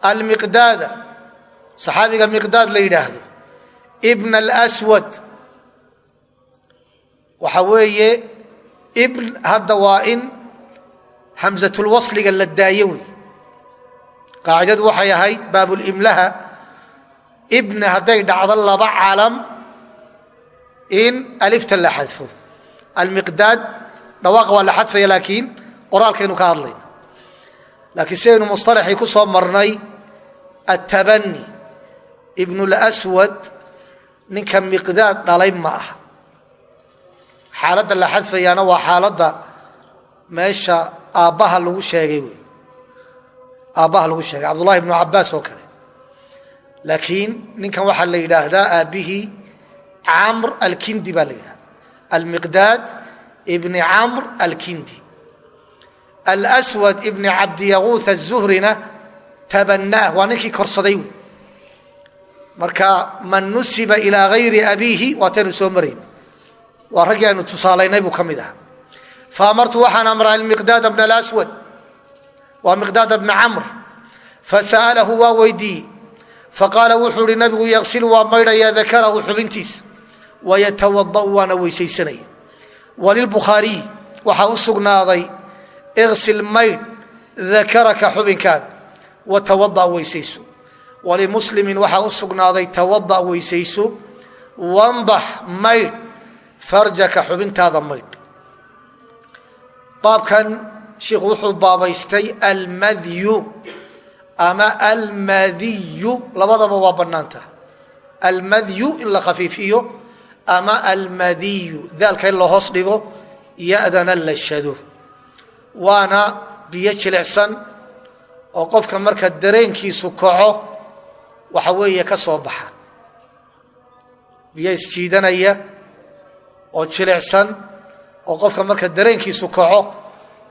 almiqdaada saxaabiga miqdaad la yidhaahdo ibna alswad waxa weeye ibn hadda waa in hamsatulwasliga la daayo wey. Qaacidadu waxay ahayd baabulimlaha ibna hadday dhacdo laba calam in alifta la xadfo. Almiqdaad dhawaaqa waa la xadfaya laakiin qoraalkaynu ka hadlayna. Laakiin sidaynu musطalaxii ku soo marnay attabani ibn اlswad ninka miqdaad dhalay ma aha. Xaaladda la xadfayaana waa xaaladda meesha aabbaha lagu sheegay wey aabbaha lagu sheegay cabdullahi ibnu cabaas oo kale. Laakiin ninkan waxaa la yidhaahdaa aabbihii camr alkindi baa la yidhahda almiqdaad ibni camr alkindi alswad ibni cabdiyaguuth azuhrina tabanaah waa ninkii korsaday wey marka man nusiba ilaa gayri abiihi waataynu soo marayna waa raggii aynu tusaalaynay buu ka mid ahaa faamartu waxaan amraa miqdaada bna alaswad waa miqdaada bna camr fasa'alahu waa weydiiyey faqaala wuxuu ihi nabigu yaqsilu waa maydhayaa dakarahu xubintiisa wayatawada'u waana weysaysanaya walilbukhaariyi waxaa u sugnaaday iqsil maydh dakaraka xubinkaaga watawada' weysayso walimuslimin waxaa u sugnaaday tawada' weysayso wandax maydh farjaka xubintaada maydh baabkan shiikhu wuxuu baabaystay almadyu ama almadiyu labadaba waa bannaanta. Almadyu in la khafiifiyo ama almadiyu daalka in la hoos dhigo ya'dana la shado waana biyo jilicsan oo qofka marka dareenkiisu kaco waxa weeye ka soo baxa. Biyo isjiidanaya oo jilicsan oo qofka marka dareenkiisu kaco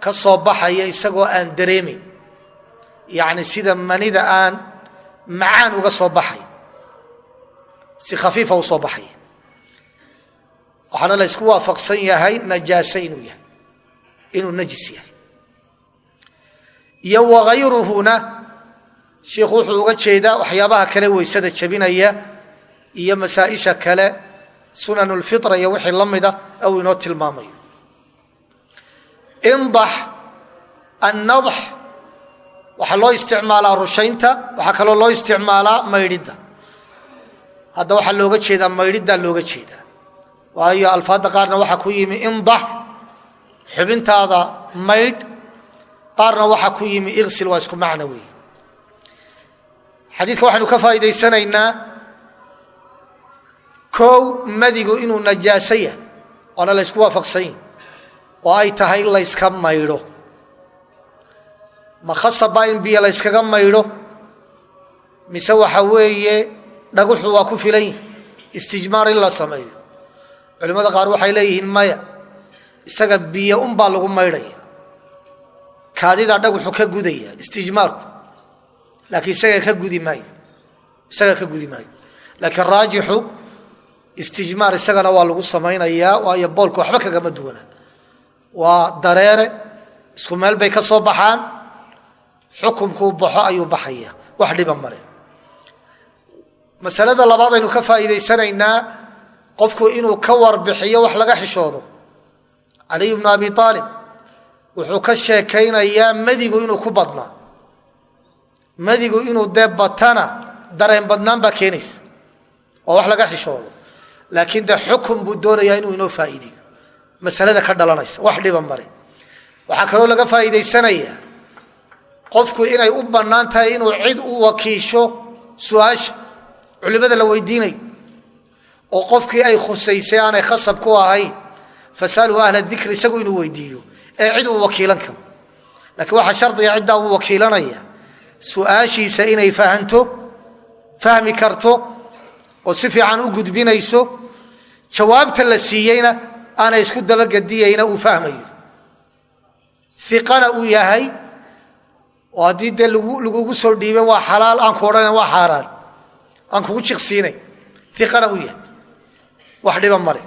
ka soo baxaya isagoo aan dareemayn yacni sida manida aan macaan uga soo baxay si khafiifa u soo baxay. Waxaana la ysku waafaqsan yahay najaase inuu yahay inuu najis yahay iyo wagayruhuna shiikhu wuxuu uga jeedaa waxyaabaha kale weysada jabinaya iyo masaa-isha kale sunan lfitra iyo wixii la mida ou inoo tilmaamayo indax annadx waxaa loo isticmaalaa rushaynta waxaa kaloo loo isticmaalaa maydhidda. Hadda waxaa looga jeedaa maydhiddaa looga jeedaa. Waayo alfaadda qaarna waxaa ku yimi indax xubintaada maydh qaarna waxaa ku yimi iqsil waa isku macno weeye. Xadiidka waxaynu ka faa'iidaysanaynaa kow madigu inuu najaaso yahay waana la ysku waafaqsanyi oo ay tahay in layska maydho ma khasabaa in biyo layskaga maydho mise waxa weeye dhaguxu waa ku filan yihi istijmaar in la sameeyo. Culimmada qaar waxay leeyihiin maya isaga biyo unbaa lagu maydhaya kaadidaa dhaguxu ka gudaya istijmaarku laakiin isaga ka gudi maayo. Isaga ka gudi maayo. Laakiin raajixu istijmaar isagana waa lagu samaynayaa waayo boolka waxba kagama duwanaa waa dareere isku meel bay ka soo baxaan xukumkuu baxo ayuu baxaya wax dhiba male masalada labaad aynu ka faa'iidaysanaynaa qofku inuu ka warbixiyo wax laga xishoodo. Caliy bnu abi aalib wuxuu ka sheekaynayaa madigu inuu ku badnaa. Madigu inuu dee batana dareen badnaan baa keenaysa waa wax laga xishoodo laakiin de xukun buu doonayaa inuu inoo faa'iideeyo. Masalada ka dhalanaysa wax dhiba male waxaa kaloo laga faa'iidaysanayaa qofku inay u bannaan tahay inuu cid u wakiisho su'aasha culimada la weydiinayo oo qofkii ay khusaysay aanay khasab ku ahayn fasaluu ahla dikri isagu inuu weydiiyo ee cid uu wakiilan karo. Laakiin waxaa shardiga ciddaa uu wakiilanaya su'aashiisa inay fahanto fahmi karto oo si fiican u gudbinayso jawaabta la siiyeyna aanay isku dabagadiyayna uu fahmayo. Iqana uu yahay oo haddii dee lagugu soo dhiibay waa xalaal aan ku odhana waa xaaraan aan kugu jiqsiinay. Iqana uu yahay. Wax dhiba male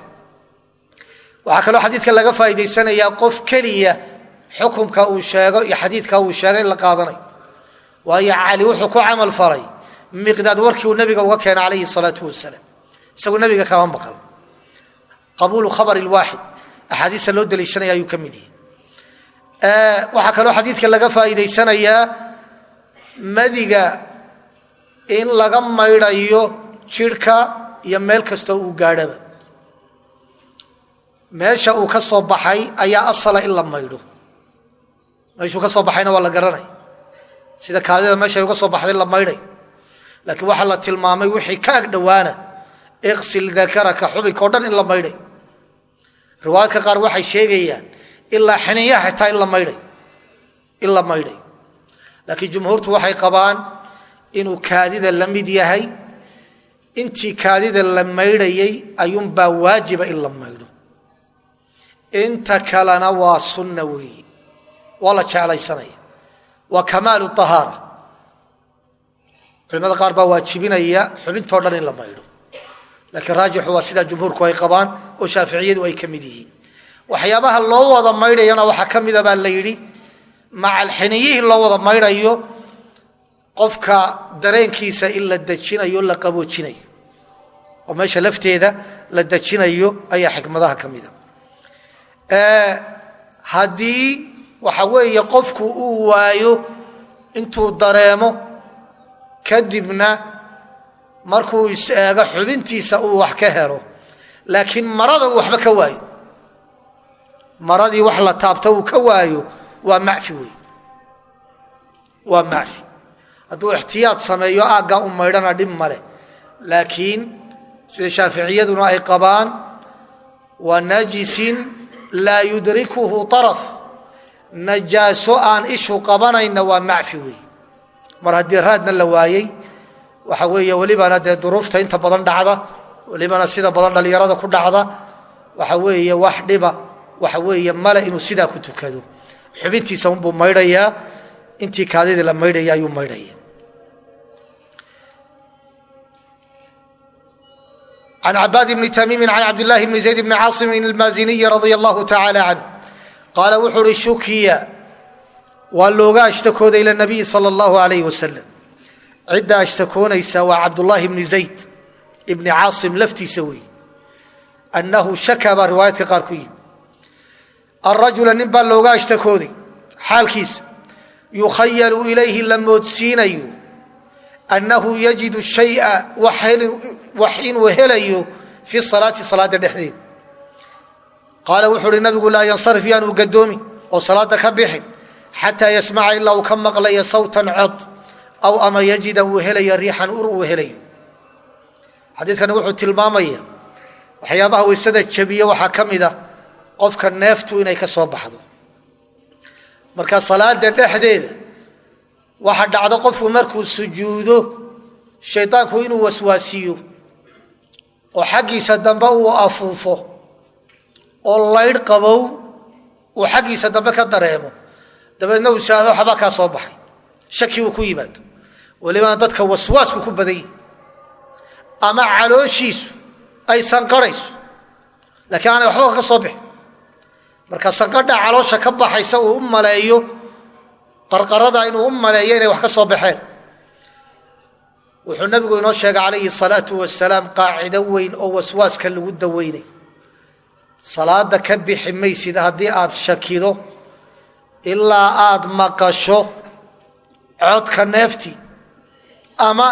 waxaa kaloo xadiidka laga faa'iidaysanayaa qof keliya xukumka uu sheego iyo xadiidka uu sheegay in la qaadanayo waayo cali wuxuu ku camal falay miqdaad warkii uu nabiga uga keenay calayhi salaatu wasalaam isagu nabiga kama maqal. Qabuulu khabar lwaaxid axaadiista loo daliishanaya ayuu ka mid yahay. Waxaa kaloo xadiidka laga faa'iidaysanayaa madiga in laga maydhayo jidhka iyo meel kastoo uu gaadhaba meesha uu ka soo baxay ayaa asala in la maydho. Meeshuu ka soo baxayna waa la garanaya sida kaadida meesha uga soo baxday la maydhay. Laakiin waxaa la tilmaamay wixii ka ag dhowaana iqsil dakaraka xubinka o dhan in la maydhay. Riwaayadka qaar waxay sheegayaan ilaa xiniyaha xitaa in la maydhay. In la maydhay. Laakiin jumhuurtu waxay qabaan inuu kaadida la mid yahay. Intii kaadida la maydhayay ayuunbaa waajiba in la maydho inta kalena waa sunna weeyi waa la jeclaysanaya. Waa kamaalu ahaara culimada qaar baa waajibinaya xubintoo dhan in la maydho. Laakiin raajixu waa sidaa jumhuurku ay qabaan oo shaaficiyadu ay ka mid yihiin. Waxyaabaha loo wada maydhayana waxaa ka mida baa la yidhi macalxiniyihii loo wada maydhayo qofka dareenkiisa in la dejinayo la qaboojinayo. Oo meesha lafteeda la dejinayo ayaa xikmadaha ka mida haddii waxa weeye qofku uu waayo intuu dareemo kadibna markuu is-eego xubintiisa uu wax ka helo laakiin marada uu waxba ka waayo. Maradii wax la taabto uu ka waayo waa macfi wey waa macfi. Hadduu ixtiyaad sameeyo aaggaa u maydhana dhib male laakiin sida shaaficiyaduna ay qabaan waa najisin laa yudrikuhu araf najaaso aan ishu qabanayna waa macfi wey mar haddii raadna la waayey waxa weeye welibana dee duruufta inta badan dhacda welibana sida badan dhallinyarada ku dhacda waxa weeye wax dhiba waxa weeye male inuu sidaa ku tukado. Xubintiisa unbuu maydhayaa intii kaadidii la maydhaya ayuu maydhaya can cabaad bni tamiimi can cabdillahi bni zayd bni caasimin almaaziniyi radia allahu tacaala canh qaala wuxuu uhi shukiya waa looga ashtakooday ila nabiyi sala allahu alayh wasalam cidda ashtakoonaysa waa cabdullaahi bni zayd ibni caasim laftiisa weeye annahu shaka baa riwaayaadka qaar ku yimi arajula nin baa looga ashtakooday xaalkiisa yukhayalu ilayhi la moodsiinayo annahu yajidu shaya wax inuu helayo fi salaati salaada dhexdeeda qaala wuxuu uhi nabigu laa yansarif yaanu gadoomin oo salaada ka bixin xataa yasmaca ilaa uu ka maqlaya sawtan cod aw ama yajida uu helaya riixan ur uu helayo. Xadiidkani wuxuu tilmaamaya waxyaabaha waysada jabiya waxaa ka mid a qofka neeftu inay ka soo baxdo. Marka salaada dhexdeeda waxa dhacdo qofku markuu sujuudo shaydaanku inuu waswaasiyo oo xaggiisa dambe uu afuufo oo laydh qabow uu xaggiisa dambe ka dareemo. Dabeedna uu isaado waxbaa kaa soo baxay. Shaki uu ku yimaado. Welibana dadka waswaasku ku badan yihi ama calooshiisu ay sanqarayso. Laakiin aanay waxba ka soo bixin. Marka sanqadha caloosha ka baxaysa uu u maleeyo qarqarada inuu u maleeyo inay wax ka soo baxeen wuxuu nabigu inoo sheegay calayhi salaatu wasalaam qaacido weyn oo waswaaska lagu daweynay salaada ka bixi maysid haddii aad shakido ilaa aad maqasho codka neefti ama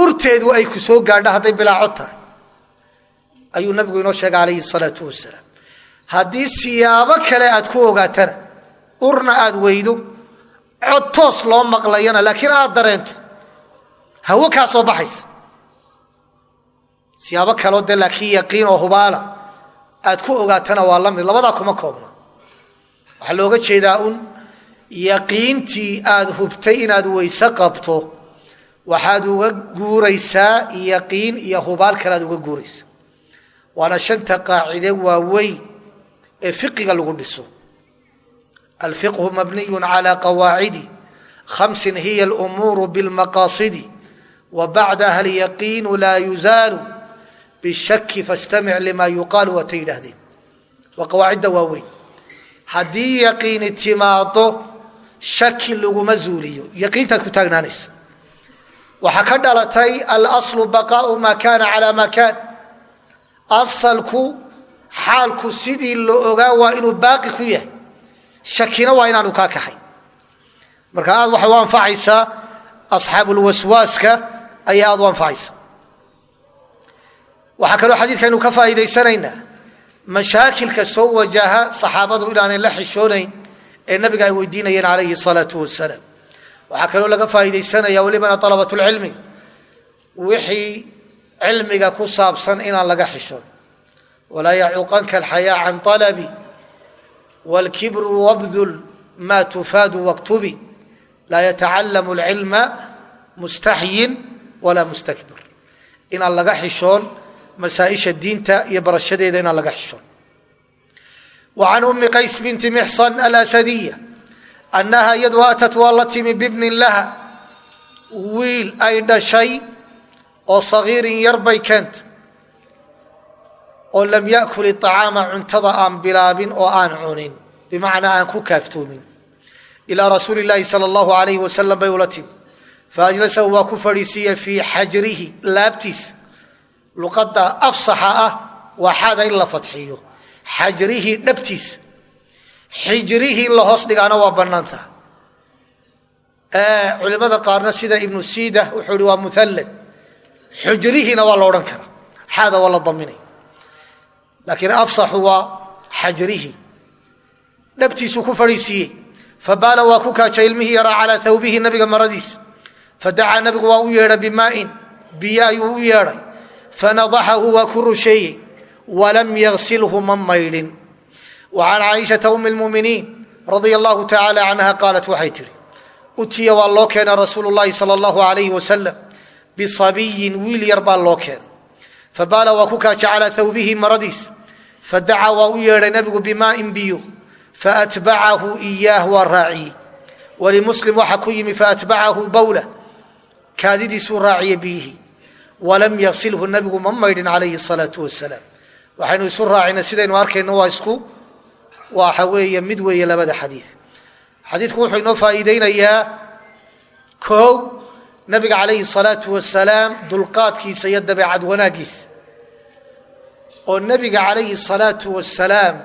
urteedu ay ku soo gaadho hadday bilaa cod tahay. Ayuu nabigu inoo sheegay calayhi salaatu wasalaam haddii siyaabo kale aad ku ogaatana urna aad weydo cod toos loo maqlayana laakiin aad dareento hawo kaa soo baxaysa. Siyaabo kaleo dee laakiin yaqiin oo hubaala aad ku ogaatana waa la mid. Labadaa kuma koobna. Waxaa looga jeedaa un yaqiintii aad hubtay inaad weyse qabto waxaad uga guuraysaa yaqiin iyo hubaal kale aad uga guuraysaa. Waana shanta qaacide waaweyn ee fiqiga lagu dhiso. Alfiqhu mabniyu cala qawaacidi khamsin hiya alumuuru bilmaqaasidi wa bacdaha alyaqiinu laa yuzaalu bishaki fastamic lima yuqaalu waatay yidhaahdeen waa qawaacidda waaweyn haddii yaqiini timaado shaki laguma zuuliyo. Yaqiintaad ku taagnaanaysa. Waxaa ka dhalatay alaslu baqaau maa kaana calaa maa kaan. Asalku xaalku sidii la ogaa waa inuu baaqi ku yahay. Shakina waa inaanu kaa kaxay. Marka aad waxay ayaa aad u anfacaysa waxaa kaloo xadiidkaynu ka faa'iidaysanaynaa mashaakilka soo wajaha saxaabadu inaanay la xishoonayn ee nabiga ay weydiinayeen calayhi salaau wasalaam waxaa kaloo laga faa'iidaysanaya welibana alabatulcilmi wixii cilmiga ku saabsan inaan laga xishoon. Walaa yacuuqanka alxayaa can alabi wاlkibru wabdul ma tufaadu waktubi laa yatacalamu اlcilma mustaxyin walaa mustakbir. Inaan laga xishoon masaaisha diinta iyo barashadeeda inaan laga xishoon. An umi qays binti mxsan alsadiya anaha iyadu atat waa la timi bibnin laha wiil ay dhashay oo sagiirin yar bay keenta oo lam yakul iطacaama cuntada aan bilaabin oo aan cunin. Bimacnaa aan ku kaaftoomin. Ilaa rasuuli laahi sal اllahu faajlasahu waa ku fadhiisiiya fii xajrihi laabtiisa luqadda afsaxa ah waa xaada in la fadxiyo xajrihi dhabtiisa xijrihii la hoos dhigaana waa bannaanta culimada qaarna sida ibnu siida wuxuu ihi waa muallad xujrihiina waa la odhan karaa xaada waa la daminay laakiin afsaxu waa xajrihi dhabtiisuu ku fadhiisiiyey fabaala waa ku kaajay ilmihii yaraa calaa thawbihi nabiga maradiisa fadacaa nabigu waa u yeedhay bimaain biyo ayuu u yeedhay. Fanadaxahu waa ku rusheeyey walam yagsilhu ma maydhin wa can caaishata umi lmuminiin radia allahu tacaala canha qaalat waxay tihi utiya waa loo keenay rasuulu llahi sala allahu alayhi wasalam bisabiyin wiil yar baa loo keenay. Fabaala waa ku kaajay calaa thawbihi maradiisa fadacaa waa u yeedhay nabigu bimaain biyo faatbacahu iyaah waa raaciyey. Walimuslim waxaa ku yimi faatbacahu bawla kaadidiisuu raaciyey biyihii walam yasilhu nabigu ma maydhin calayhi salaau wasalaam waxaynu isu raacina sidaynu arkayno waa isku waxa weeye mid weeye labada xadii xadiidku wuxuu inoo faa'iideynayaa kow nabiga calayhi salaau wasalaam dulqaadkiisa iyo dabeecad wanaaggiisa. Oo nebiga calayhi salaau wasalaam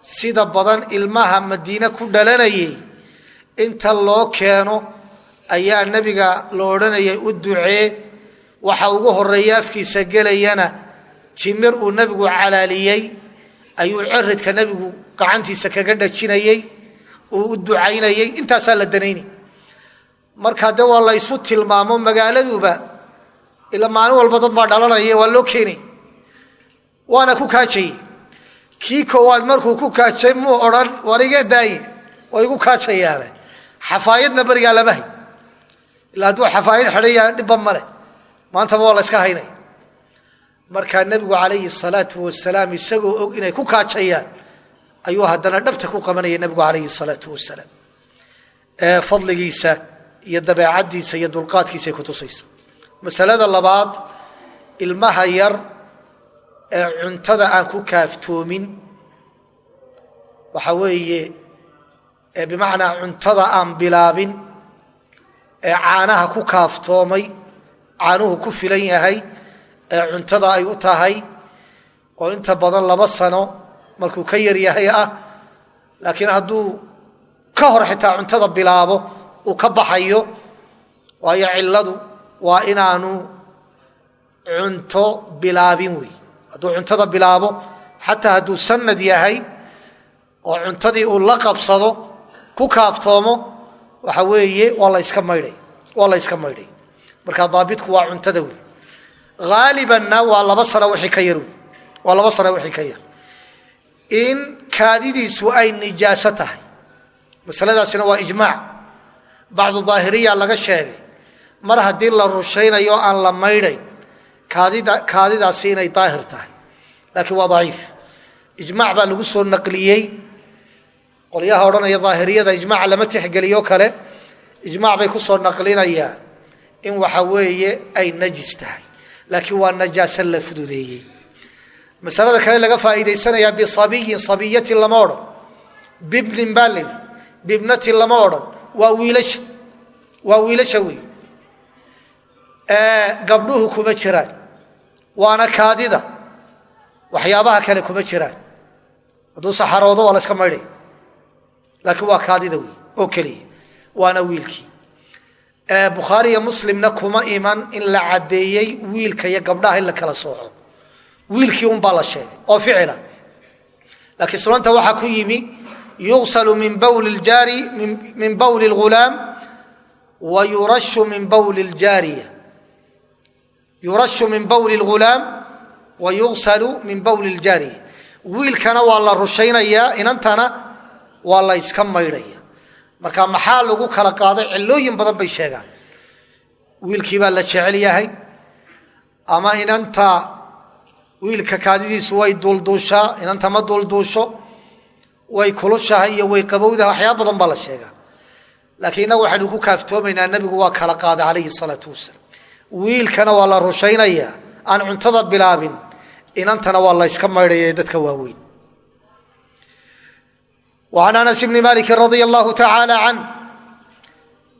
sida badan ilmaha madiine ku dhalanayay inta loo keeno ayaa nebiga la odhanayay u ducee. Waxa ugu horreeya afkiisa gelayana timir uu nebigu calaaliyey ayuu ciridka nebigu gacantiisa kaga dhajinayey uu u ducaynayey intaasaa la danaynay markaa de waa la ysu tilmaamo magaaladuba ila maalin walba dad baa dhalanaya waa loo keenay. Waana ku kaajayey kii koowaad markuu ku kaajay muu odhan war iga daaye waa igu kaajayaane xafaayadna berigaa lama hay ilaa hadduu xafaayad xidhan yahay dhibba male maantaba waa la yska haynay. Markaa nebigu calayhi salaau wasalaam isagoo og inay ku kaajayaan ayuu haddana dhabta ku qabanaya nebigu calayhi salaau wasalaam ee fadligiisa iyo dabeecaddiisa iyo dulqaadkiisaay kutusaysa masalada labaad ilmaha yar ee cuntada aan ku kaaftoomin waxa weeye bimacnaa cuntada aan bilaabin ee caanaha ku kaaftoomay caanuhu ku filan yahay ee cuntada ay u tahay oo inta badan laba sano markuu ka yar yahay ah laakiin hadduu ka hor xitaa cuntada bilaabo uu ka baxayo waayo cilladu waa inaanu cunto bilaabin wey hadduu cuntada bilaabo xataa hadduu sanad yahay oo cuntadii uu la qabsado ku kaaftoomo waxa weeye waa layska maydhay. Waa la yska maydhay. Marka daabitku waa cuntada wey haalibanna waa laba sano wixii ka yar waa laba sano wixii ka yar. In kaadidiisu ay nijaaso tahay. Masaladaasina waa ijmaac. Bacdu daahiriya laga sheegay mar haddii la rushaynayo aan la maydhayn kaadidaasi inay daahir tahay. Laakiin waa daciif. Ijmaac baa lagu soo naqliyey qolyaha odhanaya daahiriyada ijmaaca lama tixgeliyo kale ijmaac bay ku soo naqlinayaan in waxa weeye ay najis tahay. Laakiin waa najaasa la fududeeyey. Masalada kale laga faa'iidaysanayaa bisabiyin sabiyatin lama odhan bibnin baa layidhi bibnatin lama odhan waa wiilasha waa wiilasha wey gabdhuhu kuma jiraan waana kaadida waxyaabaha kale kuma jiraan. Hadduu saxaroodo waa la iska maydhay laakiin waa kaadida wey oo keliya waana wiilkii bukhaariya muslimna kuma iman in la caddeeyey wiilka iyo gabdhaha in la kala sooco wiilkii unbaa la sheegay oo ficila laakiin sunanta waxaa ku yimi yuqsalu min bawli ljaari min bawli lghulaam wa yurashu min bawli ljaariya yurashu min bawli lghulaam wa yuqsalu min bawli ljaariya wiilkana waa la rushaynayaa inantana waa la yska maydhaya marka maxaa lagu kala qaaday? Cilooyin badan bay sheegaan. Wiilkii baa la jecel yahay. Ama inanta wiilka kaadidiisu way duulduushaa inanta ma duulduusho way kulushahay iyo way qabowdaha waxyaaba badan baa la sheegaa. Laakiin innagu waxaynu ku kaaftoomaynaa nebigu waa kala qaaday calayhi salaatu wasalaam. Wiilkana waa la rushaynayaa aan cuntada bilaabin inantana waa la yska maydhaya dadka waaweyn an anas bni maliki radi allahu tacaala can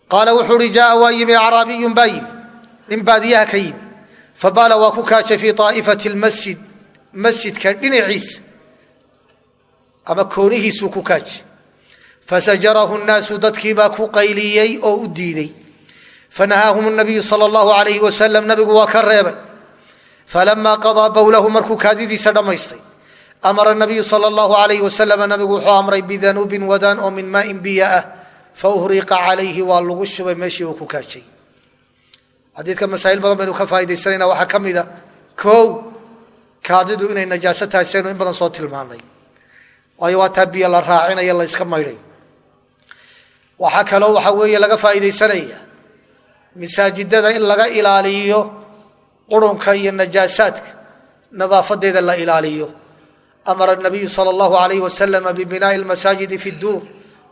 qaala wuxuu uhi jaaa waa yimi acraabiyun baa yimi nin baadiyaha ka yimi fabaala waa ku kaajay fii aa'ifati masjid masjidka dhinaciisa ama koonihiisuu ku kaajay fasajarahu naasu dadkiibaa ku qayliyey oo u diiday fanahaahum nabiyu sal allahu alayh wasalam nabigu waa ka reebay falamaa qadaa markuu kaadidiisa amara nabiyu sal اllahu alayh wasalam nabigu wuxuu amray bidanuubin wadaan oo min maain biyo ah fauhriqa calayhi waa lagu shubay meeshii uu ku kaajay xadiidka masaa'il badan baynu ka faa'idaysanayna waxaa ka mida kow kaadidu inay najaaso tahay in badan soo tilmaanay waayo waa taa biyo la raacinayo la yska maydhay waxaa kaloo waxa weeye laga faa'idaysanaya masaajidada in laga ilaaliyo qurunka iyo najaasaadka nadaafadeeda la ilaaliyo amara nabiyu sal اllahu alayh wasalam bibinaai masaajidi fi duur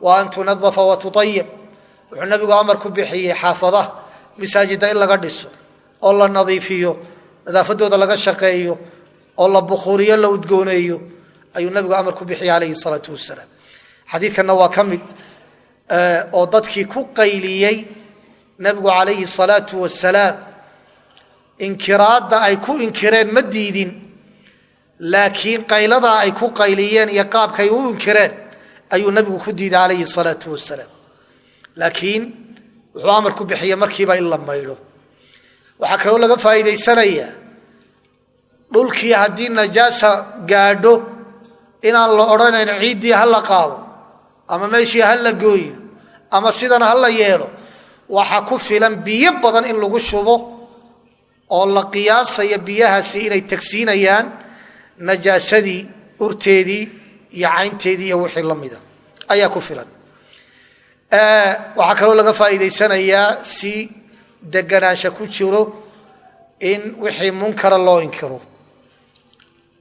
wa an tunadafa wa tuayib wuxuu nabigu amar ku bixiyey xaafadaha masaajida in laga dhiso oo la nadiifiyo nadaafadooda laga shaqeeyo oo la bukuuriyo la udgooneeyo ayuu nabigu amar ku bixiyay alayhi salaau wasalaam xadiidkanna waa ka mid oo dadkii ku qayliyey nabigu calayhi salaau wasalaam inkiraadda ay ku inkireen ma diidin laakiin qayladaa ay ku qayliyeen iyo qaabkay u inkireen ayuu nabigu ku diiday calayhi salaau wasalaam laakiin wuxuu amar ku bixiye markiiba in la maydho. Waxaa kaloo laga faa'iidaysanayaa dhulkii haddii najaasa gaadho inaan la odhanayn ciiddii ha la qaado ama meeshii ha la gooyo ama sidan ha la yeelo waxa ku filan biyo badan in lagu shubo oo la qiyaasaya biyahaasi inay tagsiinayaan najaasadii urteedii iyo caynteedii iyo wixii la mida. Ayaa ku filan. Waxaa kaloo laga faa'iidaysanayaa si deganaansha ku jiro in wixii munkara loo inkiro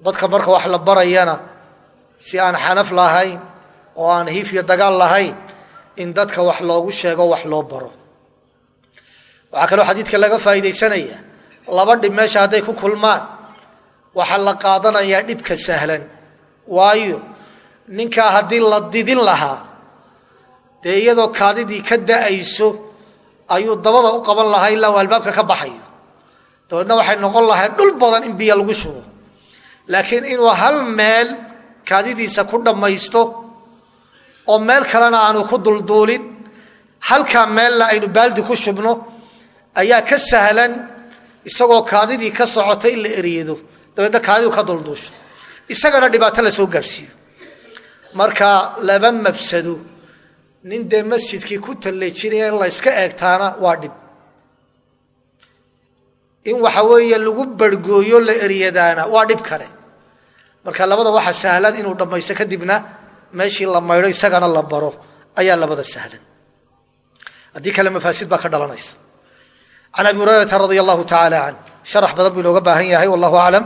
dadka marka wax la barayana si aan xanaf lahayn oo aan hiif iyo dagaal lahayn in dadka wax loogu sheego wax loo baro. Waxaa kaloo xadiidka laga faa'iidaysanaya laba dhib meesha hadday ku kulmaan waxaa la qaadanayaa dhibka sahlan. Waayo ninkaa haddii la didin lahaa dee iyadoo kaadidii ka da'ayso ayuu dabada u qaban lahaa ilaa uu albaabka ka baxayo. Dabeedna waxay noqon lahayd dhul badan in biyo lagu shubo. Laakiin inuu hal meel kaadidiisa ku dhammaysto oo meel kalena aanu ku dulduulin halkaa meelna aynu baaldi ku shubno ayaa ka sahlan isagoo kaadidii ka socota in la eriyado dabeedna kaadidu ka dulduusho isagana dhibaato la soo gaadhsiiyo. Marka laba mafsado nin dee masjidkii ku talleejinaya in la eegtaana waa dhib. In waxa weeye lagu bargooyo la eryadaana waa dhib kale. Marka labada waxa sahlan inuu dhammaysto kadibna meeshii la maydho isagana la baro ayaa labada sahlan. Haddii kale mafaasid baa ka dhalanaysa. Can abi hurayrata radia allahu tacaala can sharax badan buu inooga baahan yahay wallahu aclam